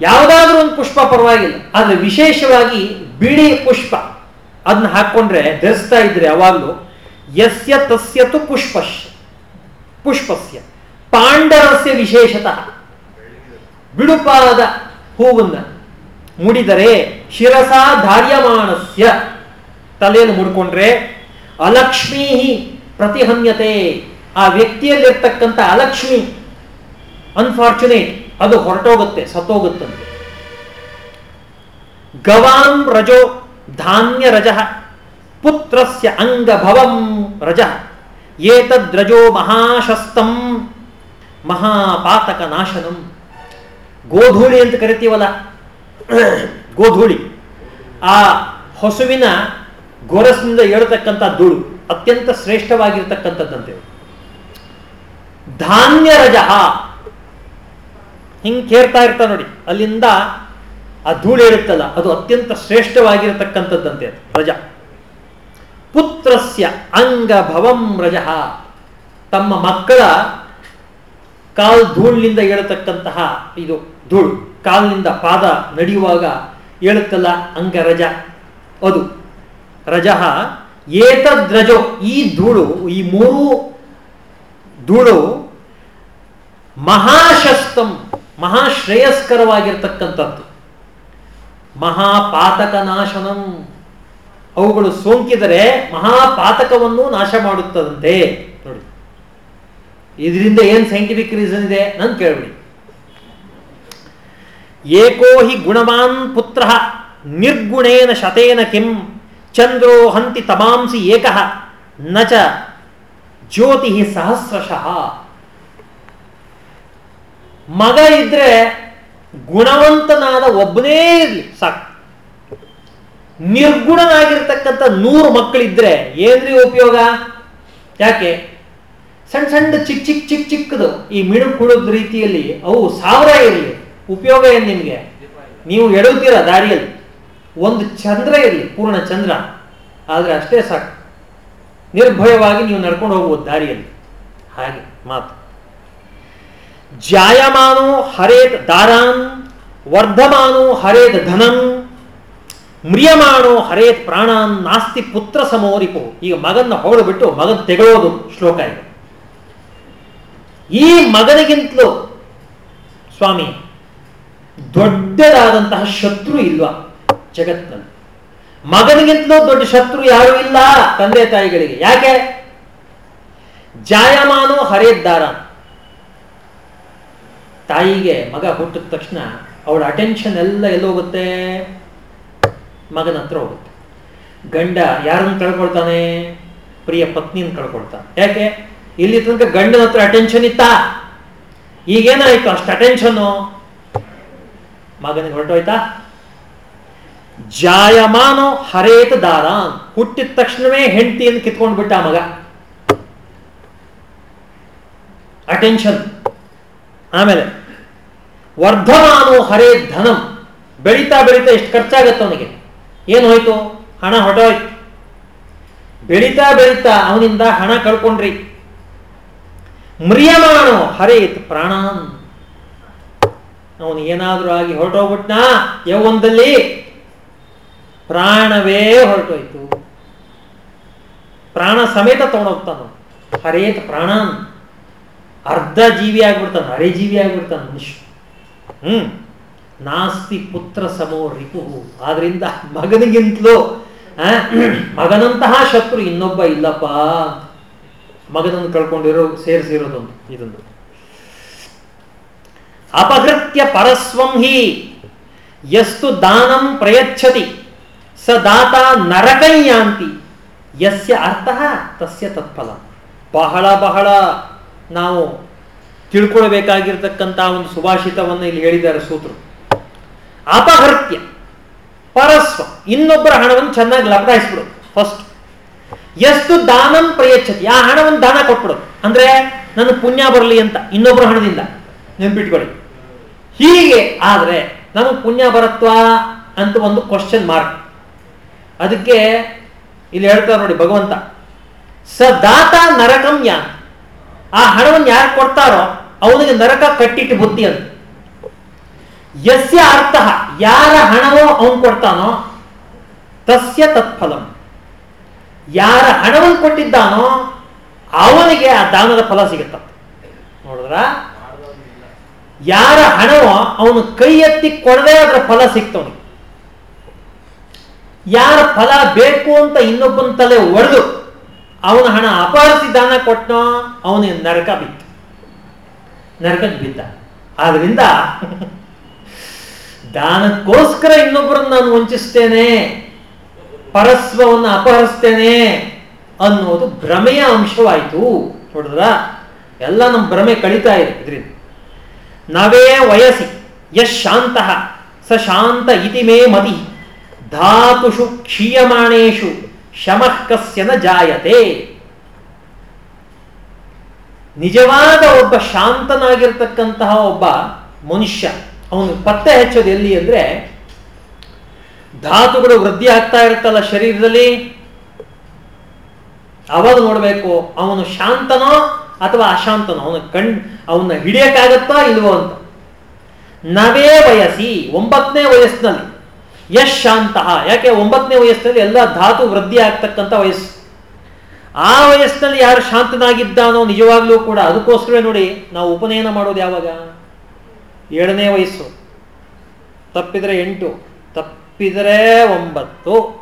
ಯಾವುದಾದ್ರೂ ಒಂದು ಪುಷ್ಪ ಪರವಾಗಿಲ್ಲ. ಆದರೆ ವಿಶೇಷವಾಗಿ ಬಿಳಿ ಪುಷ್ಪ. ಅದನ್ನ ಹಾಕೊಂಡ್ರೆ ಧರಿಸ್ತಾ ಇದ್ರೆ ಯಾವಾಗಲೂ ಯಸ್ಯ ತಸ್ಯತು ಪುಷ್ಪಶ್, ಪುಷ್ಪಸ್ಯ. ಪಾಂಡರಸ್ಯ ವಿಶೇಷತಃ. ಬಿಡುಪಾದ ಹೂವನ್ನ ಮುಡಿದರೆ ಶಿರಸಾ ಧಾರ್ಯಮಾನಸ್ಯ ತಲೆಯನ್ನು ಮುಡ್ಕೊಂಡ್ರೆ ಅಲಕ್ಷ್ಮೀ ಪ್ರತಿಹನ್ಯತೆ. ಆ ವ್ಯಕ್ತಿಯಲ್ಲಿರ್ತಕ್ಕಂಥ ಅಲಕ್ಷ್ಮಿ ಅನ್ಫಾರ್ಚುನೇಟ್ ಅದು ಹೊರಟೋಗುತ್ತೆ, ಸತ್ತೋಗುತ್ತಂತೆ. ಗವಾಂ ರಜೋ ಧಾನ್ಯ ರಜ, ಪುತ್ರಸ್ಯ ಅಂಗಭವಂ ರಜ ಏತದ್ರಜೋ ಮಹಾಶಸ್ತಂ, ಮಹಾಪಾತಕ ನಾಶನಂ. ಗೋಧೂಳಿ ಅಂತ ಕರಿತೀವಲ್ಲ, ಗೋಧೂಳಿ, ಆ ಹಸುವಿನ ಗೊರಸಿನಿಂದ ಹೇಳ್ತಕ್ಕಂಥ ಧೂಳು, ಅತ್ಯಂತ ಶ್ರೇಷ್ಠವಾಗಿರ್ತಕ್ಕಂಥದ್ದಂತೆ. ಧಾನ್ಯ ರಜ ಹಿಂಗೆ ಕೇರ್ತಾ ಇರ್ತಾ ನೋಡಿ. ಅಲ್ಲಿಂದ ಆ ಧೂಳು ಹೇಳುತ್ತಲ್ಲ ಅದು ಅತ್ಯಂತ ಶ್ರೇಷ್ಠವಾಗಿರತಕ್ಕಂಥದ್ದಂತೆ ರಜ. ಪುತ್ರಸ್ಯ ಅಂಗಭವಂ ರಜ. ತಮ್ಮ ಮಕ್ಕಳ ಕಾಲ್ ಧೂಳಿನಿಂದ ಹೇಳತಕ್ಕಂತಹ ಇದು ಧೂಳು, ಕಾಲಿನಿಂದ ಪಾದ ನಡೆಯುವಾಗ ಹೇಳುತ್ತಲ್ಲ ಅಂಗರಜ ಅದು ರಜ. ಏತದ್ರಜೋ, ಈ ಧೂಳು, ಈ ಮೂರು ಧೂಳು ಮಹಾಶಸ್ತಂ. ಮಹಾಶ್ರೇಯಸ್ಕರವಾಗಿರ್ತಕ್ಕಂಥದ್ದು. ಮಹಾಪಾತಕ ನಾಶನಂ ಅವುಗಳು ಸೋಂಕಿದರೆ ಮಹಾಪಾತಕವನ್ನು ನಾಶ ಮಾಡುತ್ತದಂತೆ. ನೋಡಿ. ಇದರಿಂದ ಏನು ಸೈಂಟಿಫಿಕ್ ರೀಸನ್ ಇದೆ ನಾನು ಕೇಳ್ಬಿಡಿ. ಏಕೋ ಹಿ ಗುಣವಾನ್ ಪುತ್ರ ನಿರ್ಗುಣೇನ ಶತೇನ ಕಿಂ. ಚಂದ್ರೋ ಹಂತಿ ತಮಾಂಸಿ ಏಕಃ. ಚ ಜ್ಯೋತಿ ಸಹಸ್ರಶಃ. ಮಗ ಇದ್ರೆ ಗುಣವಂತನಾದ ಒಬ್ಬನೇ ಇರಲಿ, ಸಾಕು. ನಿರ್ಗುಣನಾಗಿರ್ತಕ್ಕಂಥ ನೂರು ಮಕ್ಕಳಿದ್ರೆ ಏನ್ರಿ ಉಪಯೋಗ? ಯಾಕೆ? ಸಣ್ಣ ಸಣ್ಣ ಚಿಕ್ಕ ಚಿಕ್ಕ ಚಿಕ್ಕ ಚಿಕ್ಕದು. ಈ ಮಿಡು ರೀತಿಯಲ್ಲಿ ಅವು ಸಾವಿರ ಇರಲಿ. ಉಪಯೋಗ ಏನು ನಿಮಗೆ? ನೀವು ಎಡುತ್ತೀರ ದಾರಿಯಲ್ಲಿ. ಒಂದು ಚಂದ್ರ ಇರಲಿ, ಪೂರ್ಣ ಚಂದ್ರ. ಆದರೆ ಅಷ್ಟೇ ಸಾಕು. ನಿರ್ಭಯವಾಗಿ ನೀವು ನಡ್ಕೊಂಡು ಹೋಗ್ಬೋದು ದಾರಿಯಲ್ಲಿ. ಹಾಗೆ, ಮಾತು. ಜಾಯಮಾನೋ ಹರೇತ್ ದಾರಾನ್ ವರ್ಧಮಾನೋ ಹರೇತ್ ಧನಂ ಮ್ರಿಯಮಾಣೋ ಹರೇತ್ ಪ್ರಾಣಾನ್, ನಾಸ್ತಿ ಪುತ್ರ ಸಮೋರಿಪು. ಈಗ ಮಗನ ಹೊಗಳಿಬಿಟ್ಟು ಮಗನ್ ತೆಗೆಯೋದು ಶ್ಲೋಕ ಇದೆ. ಈ ಮಗನಿಗಿಂತಲೂ ಸ್ವಾಮಿ, ದೊಡ್ಡದಾದಂತಹ ಶತ್ರು ಇಲ್ವಾ ಜಗತ್ನಲ್ಲಿ? ಮಗನಿಗಿಂತಲೂ ದೊಡ್ಡ ಶತ್ರು ಯಾರು ಇಲ್ಲ ತಂದೆ ತಾಯಿಗಳಿಗೆ. ಯಾಕೆ? ಜಾಯಮಾನೋ ಹರೇದ್ದಾರ ತಾಯಿಗೆ ಮಗ ಹುಟ್ಟಿದ ತಕ್ಷಣ ಅವಳ ಅಟೆನ್ಷನ್ ಎಲ್ಲ ಎಲ್ಲೋಗುತ್ತೆ ಮಗನ ಹತ್ರ ಹೋಗುತ್ತೆ. ಗಂಡ ಯಾರನ್ನು ಕಳ್ಕೊಳ್ತಾನೆ? ಪ್ರಿಯ ಪತ್ನಿನ ಕಳ್ಕೊಳ್ತಾನೆ. ಯಾಕೆ? ಇಲ್ಲಿ ತನಕ ಗಂಡನ ಹತ್ರ ಅಟೆನ್ಷನ್ ಇತ್ತ? ಈಗೇನಾಯ್ತು ಅಷ್ಟು ಅಟೆನ್ಷನ್ನು ಮಗನಿಗೆ ಹೊರಟೋಯ್ತಾ? ಜಾಯಮಾನೋ ಹರೇತ ದಾರ ಹುಟ್ಟಿದ ತಕ್ಷಣವೇ ಹೆಂಡತಿಯನ್ನು ಕಿತ್ಕೊಂಡು ಬಿಟ್ಟ ಮಗ. ಅಟೆನ್ಷನ್ ಆಮೇಲೆ ವರ್ಧಮಾನೋ ಹರೇ ಧನಂ. ಬೆಳೀತಾ ಬೆಳೀತಾ ಎಷ್ಟು ಖರ್ಚಾಗತ್ತೆ ಅವನಿಗೆ. ಏನು ಹೋಯ್ತು? ಹಣ ಹೊಟ್ಟೋಯ್ತು ಬೆಳೀತಾ ಬೆಳೀತಾ ಅವನಿಂದ ಹಣ ಕಳ್ಕೊಂಡ್ರಿ. ಮ್ರಿಯಮಾಣೋ ಹರೇತ್ ಪ್ರಾಣಾನ್. ಅವನು ಏನಾದರೂ ಆಗಿ ಹೊರಟೋಗ್ಬಿಟ್ನಾ? ಯೌವನದಲ್ಲಿ ಪ್ರಾಣವೇ ಹೊರಟೋಯ್ತು. ಪ್ರಾಣ ಸಮೇತ ತಗೊಂಡೋಗ್ತಾನ. ಹರೇತ್ ಪ್ರಾಣಾನ್. ಅರ್ಧ ಜೀವಿ ಆಗ್ಬಿಡ್ತಾನ, ಹರೇ ಜೀವಿ ಆಗ್ಬಿಡ್ತಾನೆ ಮನುಷ್ಯ. ಹ್ಮ್. ನಾಸ್ತಿ ಪುತ್ರ ಸಮೋ ರಿಪು ಆದ್ರಿಂದ ಮಗನಿಗಿಂತಲೂ ಮಗನಂತಹ ಶತ್ರು ಇನ್ನೊಬ್ಬ ಇಲ್ಲಪ್ಪ ಮಗನನ್ನು ಕಳ್ಕೊಂಡಿರೋ ಸೇರಿಸಿರೋದೊಂದು ಇದೊಂದು ಅಪಹೃತ್ಯ ಪರಸ್ವಂ ಹಿ. ಎಷ್ಟು ದಾನಂ ಪ್ರಯಚ್ಛತಿ. ಸ ದಾತ ನರಕಯ್ಯಾಂತಿ ಯಸ್ಯ ಅರ್ಥ ತಸ್ಯ ತತ್ಫಲ. ಬಹಳ ಬಹಳ ನಾವು ತಿಳ್ಕೊಳ್ಬೇಕಾಗಿರ್ತಕ್ಕಂಥ ಒಂದು ಸುಭಾಷಿತವನ್ನು ಇಲ್ಲಿ ಹೇಳಿದ್ದಾರೆ ಸೂತ್ರ ಅಪಹೃತ್ಯ ಪರಸ್ವ, ಇನ್ನೊಬ್ಬರ ಹಣವನ್ನು ಚೆನ್ನಾಗಿ ಲಪಟಾಯಿಸ್ಬಿಡು ಫಸ್ಟ್ ಎಷ್ಟು ದಾನಂ ಪ್ರಯಚ್ಛತಿ, ಆ ಹಣವನ್ನು ದಾನ ಕೊಟ್ಬಿಡೋದು ಅಂದ್ರೆ ನನ್ನ ಪುಣ್ಯ ಬರಲಿ ಅಂತ ಇನ್ನೊಬ್ಬರ ಹಣದಿಂದ ನೆನ್ಪಿಟ್ಕೊಳ್ಳಿ. ಹೀಗೆ ಆದರೆ ನಮಗೆ ಪುಣ್ಯ ಬರತ್ವಾ ಅಂತ ಒಂದು ಕ್ವಶನ್ ಮಾರ್ಕ್ ಅದಕ್ಕೆ ಇಲ್ಲಿ ಹೇಳ್ತಾರೆ ನೋಡಿ ಭಗವಂತ ಸ ದಾತ ನರಕಂ ಯಾನ್ ಆ ಹಣವನ್ನು ಯಾರು ಕೊಡ್ತಾರೋ ಅವನಿಗೆ ನರಕ ಕಟ್ಟಿಟ್ಟು ಬುದ್ಧಿ ಅಂತ ಯಸ್ಯ ಅರ್ಥ, ಯಾರ ಹಣವೋ ಅವನು ಕೊಡ್ತಾನೋ, ತಸ್ಯ ತತ್ಫಲಂ. ಯಾರ ಹಣವನ್ನು ಕೊಟ್ಟಿದ್ದಾನೋ, ಅವನಿಗೆ ಆ ದಾನದ ಫಲ ಸಿಗುತ್ತ ನೋಡಿದ್ರ? ಯಾರ ಹಣವೋ ಅವನು ಕೈ ಎತ್ತಿ ಕೊಡದೆ ಅದರ ಫಲ ಸಿಗ್ತವನು ಯಾರ ಫಲ ಬೇಕು ಅಂತ ಇನ್ನೊಬ್ಬನ ತಲೆ ಒಡೆದು, ಅವನ ಹಣ ಅಪಹರಿಸಿ ದಾನ ಕೊಟ್ಟನೋ ಅವನಿಗೆ ನರಕ ಬಿತ್ತು ನರಕಕ್ಕೆ ಬಿದ್ದ. ಆದ್ರಿಂದ ದಾನಕ್ಕೋಸ್ಕರ ಇನ್ನೊಬ್ಬರನ್ನು ನಾನು ವಂಚಿಸ್ತೇನೆ ಪರಸ್ವವನ್ನು ಅಪಹರಿಸ್ತೇನೆ ಅನ್ನೋದು ಭ್ರಮೆಯ ಅಂಶವಾಯಿತು. ನೋಡಿದ್ರ? ಎಲ್ಲ ನಮ್ಮ ಭ್ರಮೆ ಕಳೀತಾ ಇದೆ ಇದ್ರಿಂದ. ನವೇ ವಯಸ್ಸಿ ಯಶ್ ಶಾಂತ ಸ ಶಾಂತ ಇತಿ ಮೇ ಮತಿ, ಧಾತುಷು ಕ್ಷೀಯಮಾಣೇಶು ಶಮಃ ಕಸ್ಯನ ಜಾಯತೆ. ನಿಜವಾದ ಒಬ್ಬ ಶಾಂತನಾಗಿರ್ತಕ್ಕಂತಹ ಒಬ್ಬ ಮನುಷ್ಯ, ಅವನು ಪತ್ತೆ ಹಚ್ಚೋದು ಎಲ್ಲಿ ಅಂದ್ರೆ ಧಾತುಗಳು ವೃದ್ಧಿ ಆಗ್ತಾ ಇರುತ್ತಲ್ಲ ಶರೀರದಲ್ಲಿ? ಅವಾಗ ನೋಡ್ಬೇಕು, ಅವನು ಶಾಂತನೋ ಅಥವಾ ಅಶಾಂತನೋ? ಅವನು ಕಣ್ ಅವನ್ನ ಹಿಡಿಯಕ್ಕಾಗತ್ತಾ ಇಲ್ವೋ ಅಂತ. ನವೇ ವಯಸ್ಸಿ, ಒಂಬತ್ತನೇ ವಯಸ್ಸಿನಲ್ಲಿ. ಯಶ್ ಶಾಂತ. ಯಾಕೆ ಒಂಬತ್ತನೇ ವಯಸ್ಸಿನಲ್ಲಿ ಎಲ್ಲ ಧಾತು ವೃದ್ಧಿ ಆಗ್ತಕ್ಕಂಥ ವಯಸ್ಸು? ಆ ವಯಸ್ಸಿನಲ್ಲಿ ಯಾರು ಶಾಂತನಾಗಿದ್ದಾನೋ ನಿಜವಾಗ್ಲೂ ಕೂಡ ಅದಕ್ಕೋಸ್ಕರವೇ ನೋಡಿ ನಾವು ಉಪನಯನ ಮಾಡೋದು ಯಾವಾಗ? ಏಳನೇ ವಯಸ್ಸು. ತಪ್ಪಿದರೆ ಎಂಟು, ತಪ್ಪಿದರೆ ಒಂಬತ್ತು.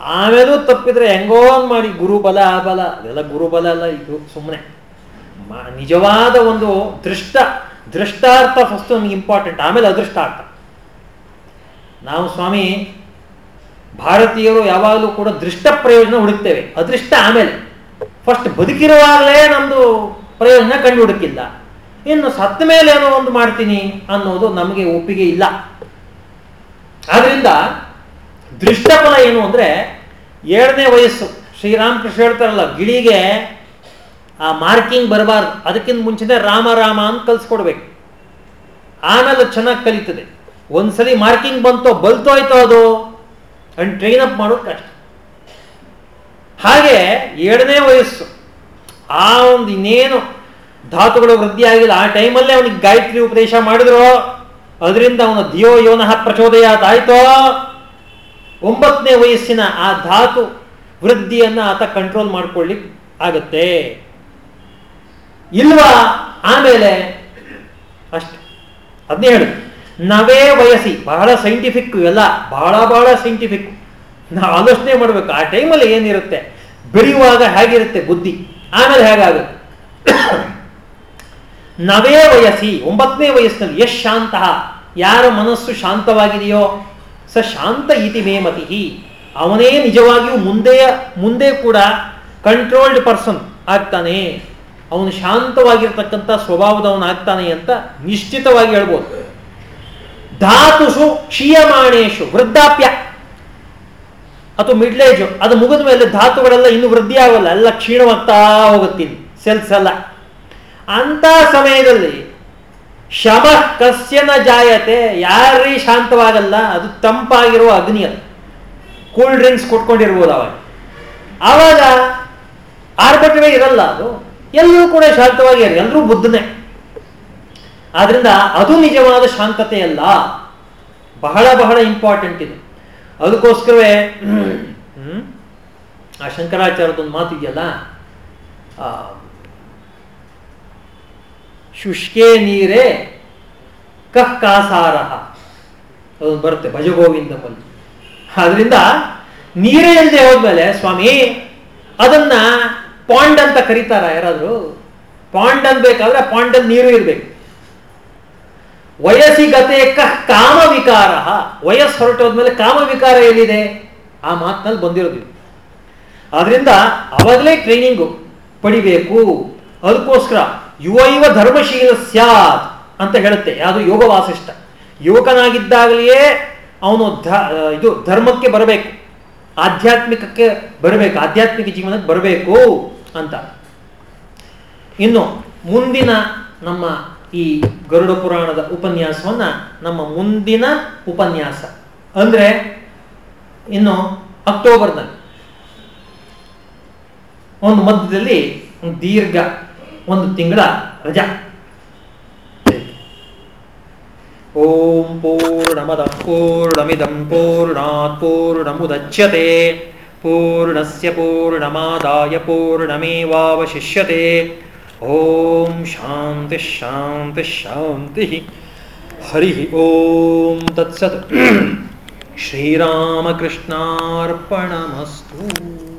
ಆಮೇಲೂ ತಪ್ಪಿದರೆ ಹೆಂಗೋ ಮಾಡಿ ಗುರುಬಲ, ಆ ಬಲ, ಅದೆಲ್ಲ ಗುರುಬಲ ಅಲ್ಲ ಇದು ಸುಮ್ಮನೆ ನಿಜವಾದ ಒಂದು ದೃಷ್ಟ, ದೃಷ್ಟಾರ್ಥ ಫಸ್ಟ್ ನಮ್ಗೆ ಇಂಪಾರ್ಟೆಂಟ್ ಆಮೇಲೆ ಅದೃಷ್ಟಾರ್ಥ ನಾವು ಸ್ವಾಮಿ ಭಾರತೀಯರು ಯಾವಾಗಲೂ ಕೂಡ ದೃಷ್ಟ ಪ್ರಯೋಜನ ಹುಡುಕ್ತೇವೆ. ಅದೃಷ್ಟ ಆಮೇಲೆ. ಫಸ್ಟ್ ಬದುಕಿರುವಾಗಲೇ ನಮ್ಮದು ಪ್ರಯೋಜನ ಕಂಡು ಹುಡುಕಿಲ್ಲ ಇನ್ನು ಸತ್ತ ಮೇಲೆ ಏನೋ ಒಂದು ಮಾಡ್ತೀನಿ ಅನ್ನೋದು ನಮಗೆ ಒಪ್ಪಿಗೆ ಇಲ್ಲ. ಆದ್ರಿಂದ ದೃಷ್ಟಫಲ ಏನು ಅಂದರೆ ಏಳನೇ ವಯಸ್ಸು. ಶ್ರೀರಾಮಕೃಷ್ಣ ಹೇಳ್ತಾರಲ್ಲ, ಗಿಳಿಗೆ ಆ ಮಾರ್ಕಿಂಗ್ ಬರಬಾರ್ದು. ಅದಕ್ಕಿಂತ ಮುಂಚೆನೆ ರಾಮ ರಾಮ ಅಂತ ಕಲಿಸ್ಕೊಡ್ಬೇಕು. ಆಮೇಲೆ ಚೆನ್ನಾಗಿ ಕಲಿತದೆ. ಒಂದ್ಸಲಿ ಮಾರ್ಕಿಂಗ್ ಬಂತೋ ಬಲ್ತೋ ಆಯ್ತೋ ಅದು. ಅಂಡ್ ಟ್ರೈನ್ ಅಪ್ ಮಾಡೋದು ಕಷ್ಟ. ಹಾಗೆ ಏಳನೇ ವಯಸ್ಸು. ಆ ಒಂದು ಇನ್ನೇನು ಧಾತುಗಳು ವೃದ್ಧಿ ಆಗಿಲ್ಲ. ಆ ಟೈಮಲ್ಲೇ ಅವನಿಗೆ ಗಾಯತ್ರಿ ಉಪದೇಶ ಮಾಡಿದ್ರು. ಅದರಿಂದ ಅವನ ಧಿಯೋ ಯೋನಃ ಪ್ರಚೋದಯ ಆಯಿತೋ ಒಂಬತ್ತನೇ ವಯಸ್ಸಿನ ಆ ಧಾತು ವೃದ್ಧಿಯನ್ನು ಆತ ಕಂಟ್ರೋಲ್ ಮಾಡ್ಕೊಳ್ಳಿಕ್ಕೆ ಆಗತ್ತೆ. ಇಲ್ವಾ? ಆಮೇಲೆ ಅಷ್ಟೆ. ಅದನ್ನೇ ಹೇಳಿ ನವೇ ವಯಸ್ಸಿ ಬಹಳ ಸೈಂಟಿಫಿಕ್ ಎಲ್ಲ, ಬಹಳ ಬಹಳ ಸೈಂಟಿಫಿಕ್ ನಾವು ಆಲೋಚನೆ ಮಾಡಬೇಕು, ಆ ಟೈಮಲ್ಲಿ ಏನಿರುತ್ತೆ? ಬೆಳೆಯುವಾಗ ಹೇಗಿರುತ್ತೆ ಬುದ್ಧಿ? ಆಮೇಲೆ ಹೇಗಾಗುತ್ತೆ? ನವೇ ವಯಸ್ಸಿ ಒಂಬತ್ತನೇ ವಯಸ್ಸಿನಲ್ಲಿ, ಯಶ್ ಶಾಂತ. ಯಾರ ಮನಸ್ಸು ಶಾಂತವಾಗಿದೆಯೋ, ಸ ಶಾಂತ ಇತಿ ಮೇಮತಿ ಅವನೇ ನಿಜವಾಗಿಯೂ ಮುಂದೆ ಮುಂದೆ ಕೂಡ ಕಂಟ್ರೋಲ್ಡ್ ಪರ್ಸನ್ ಆಗ್ತಾನೆ. ಅವನು ಶಾಂತವಾಗಿರ್ತಕ್ಕಂಥ ಸ್ವಭಾವದವನಾಗ್ತಾನೆ ಅಂತ ನಿಶ್ಚಿತವಾಗಿ ಹೇಳ್ಬೋದು. ಧಾತುಸು ಕ್ಷೀಯಮಾಣೇಶು, ವೃದ್ಧಾಪ್ಯ. ಅಥವಾ ಮಿಡ್ಲೇಜು ಅದು ಮುಗಿದ ಮೇಲೆ ಧಾತುಗಳೆಲ್ಲ ಇನ್ನು ವೃದ್ಧಿ ಆಗೋಲ್ಲ, ಎಲ್ಲ ಕ್ಷೀಣವಾಗ್ತಾ ಹೋಗುತ್ತೀನಿ ಸೆಲ್ಸ್ ಎಲ್ಲ. ಅಂತ ಸಮಯದಲ್ಲಿ ಶಮ ಕಸ್ಯನ ಜಾಯತೆ ಯಾರೀ ಶಾಂತವಾಗಲ್ಲ, ಅದು ತಂಪಾಗಿರುವ ಅಗ್ನಿ ಅದು. ಕೂಲ್ ಡ್ರಿಂಕ್ಸ್ ಕೊಟ್ಕೊಂಡಿರ್ಬೋದು ಅವಾಗ ಆವಾಗ ಆರ್ಭಟವೇ ಇರಲ್ಲ ಅದು. ಎಲ್ಲರೂ ಕೂಡ ಶಾಂತವಾಗಿ ಎಲ್ಲರೂ ಬುದ್ಧನೇ. ಆದ್ರಿಂದ ಅದು ನಿಜವಾದ ಶಾಂತತೆ ಅಲ್ಲ. ಬಹಳ ಬಹಳ ಇಂಪಾರ್ಟೆಂಟ್ ಇದು. ಅದಕ್ಕೋಸ್ಕರವೇ ಆ ಶಂಕರಾಚಾರ್ಯದೊಂದು ಮಾತಿದೆಯಲ್ಲ ಶುಷ್ಕೆ ನೀರೇ ಕಹ್ ಅದೊಂದು ಬರುತ್ತೆ ಭಜಗೋವಿಂದ ಬಂದು ಆದ್ರಿಂದ ನೀರೇ ಇಲ್ಲದೆ ಹೋದ್ಮೇಲೆ ಸ್ವಾಮಿ, ಅದನ್ನ ಪಾಂಡ್ ಅಂತ ಕರೀತಾರ ಯಾರಾದರೂ. ಪಾಂಡ್ ಅನ್ಬೇಕಾದ್ರೆ ಪಾಂಡಲ್ಲಿ ನೀರು ಇರಬೇಕು. ವಯಸ್ಸಿಗತೆ ಕಾಮ ವಿಕಾರ ವಯಸ್ಸು ಹೊರಟೋದ್ಮೇಲೆ ಕಾಮ ವಿಕಾರ ಎಲ್ಲಿದೆ ಆ ಮಾತಿನಲ್ಲಿ ಬಂದಿರೋದು ಆದ್ರಿಂದ ಅವಾಗಲೇ ಟ್ರೈನಿಂಗು ಪಡಿಬೇಕು. ಅದಕ್ಕೋಸ್ಕರ ಯುವ ಯುವ ಧರ್ಮಶೀಲ ಸ್ಯಾತ್ ಅಂತ ಹೇಳುತ್ತೆ. ಯಾವುದು ಯೋಗ ವಾಸಿಷ್ಠ ಯುವಕನಾಗಿದ್ದಾಗಲೇ ಅವನು ಧ ಇದು ಧರ್ಮಕ್ಕೆ ಬರಬೇಕು. ಆಧ್ಯಾತ್ಮಿಕಕ್ಕೆ ಬರಬೇಕು. ಆಧ್ಯಾತ್ಮಿಕ ಜೀವನಕ್ಕೆ ಬರಬೇಕು ಅಂತ. ಇನ್ನು ಮುಂದಿನ ನಮ್ಮ ಈ ಗರುಡ ಪುರಾಣದ ಉಪನ್ಯಾಸವನ್ನ ನಮ್ಮ ಮುಂದಿನ ಉಪನ್ಯಾಸ. ಅಂದ್ರೆ ಇನ್ನು ಅಕ್ಟೋಬರ್ನಲ್ಲಿ ಒಂದು ಮಧ್ಯದಲ್ಲಿ ಒಂದು ದೀರ್ಘ ಒಂದು ತಿಂಗಳ ರಜಾ. ಓಂ ಪೂರ್ಣಮದ ಪೂರ್ಣಮಿದಂ ಪೂರ್ಣಾತ್ ಪೂರ್ಣಮುದಚ್ಯತೆ. ಪೂರ್ಣಸ್ಯ ಪೂರ್ಣಮಾದಾಯ ಪೂರ್ಣಮೇವಾವಶಿಷ್ಯತೆ. ಓಂ ಶಾಂತಿ ಶಾಂತಿ ಶಾಂತಿ ಹರಿ ಓಂ ತತ್ಸತ್ ಶ್ರೀರಾಮಕೃಷ್ಣಾರ್ಪಣಮಸ್ತು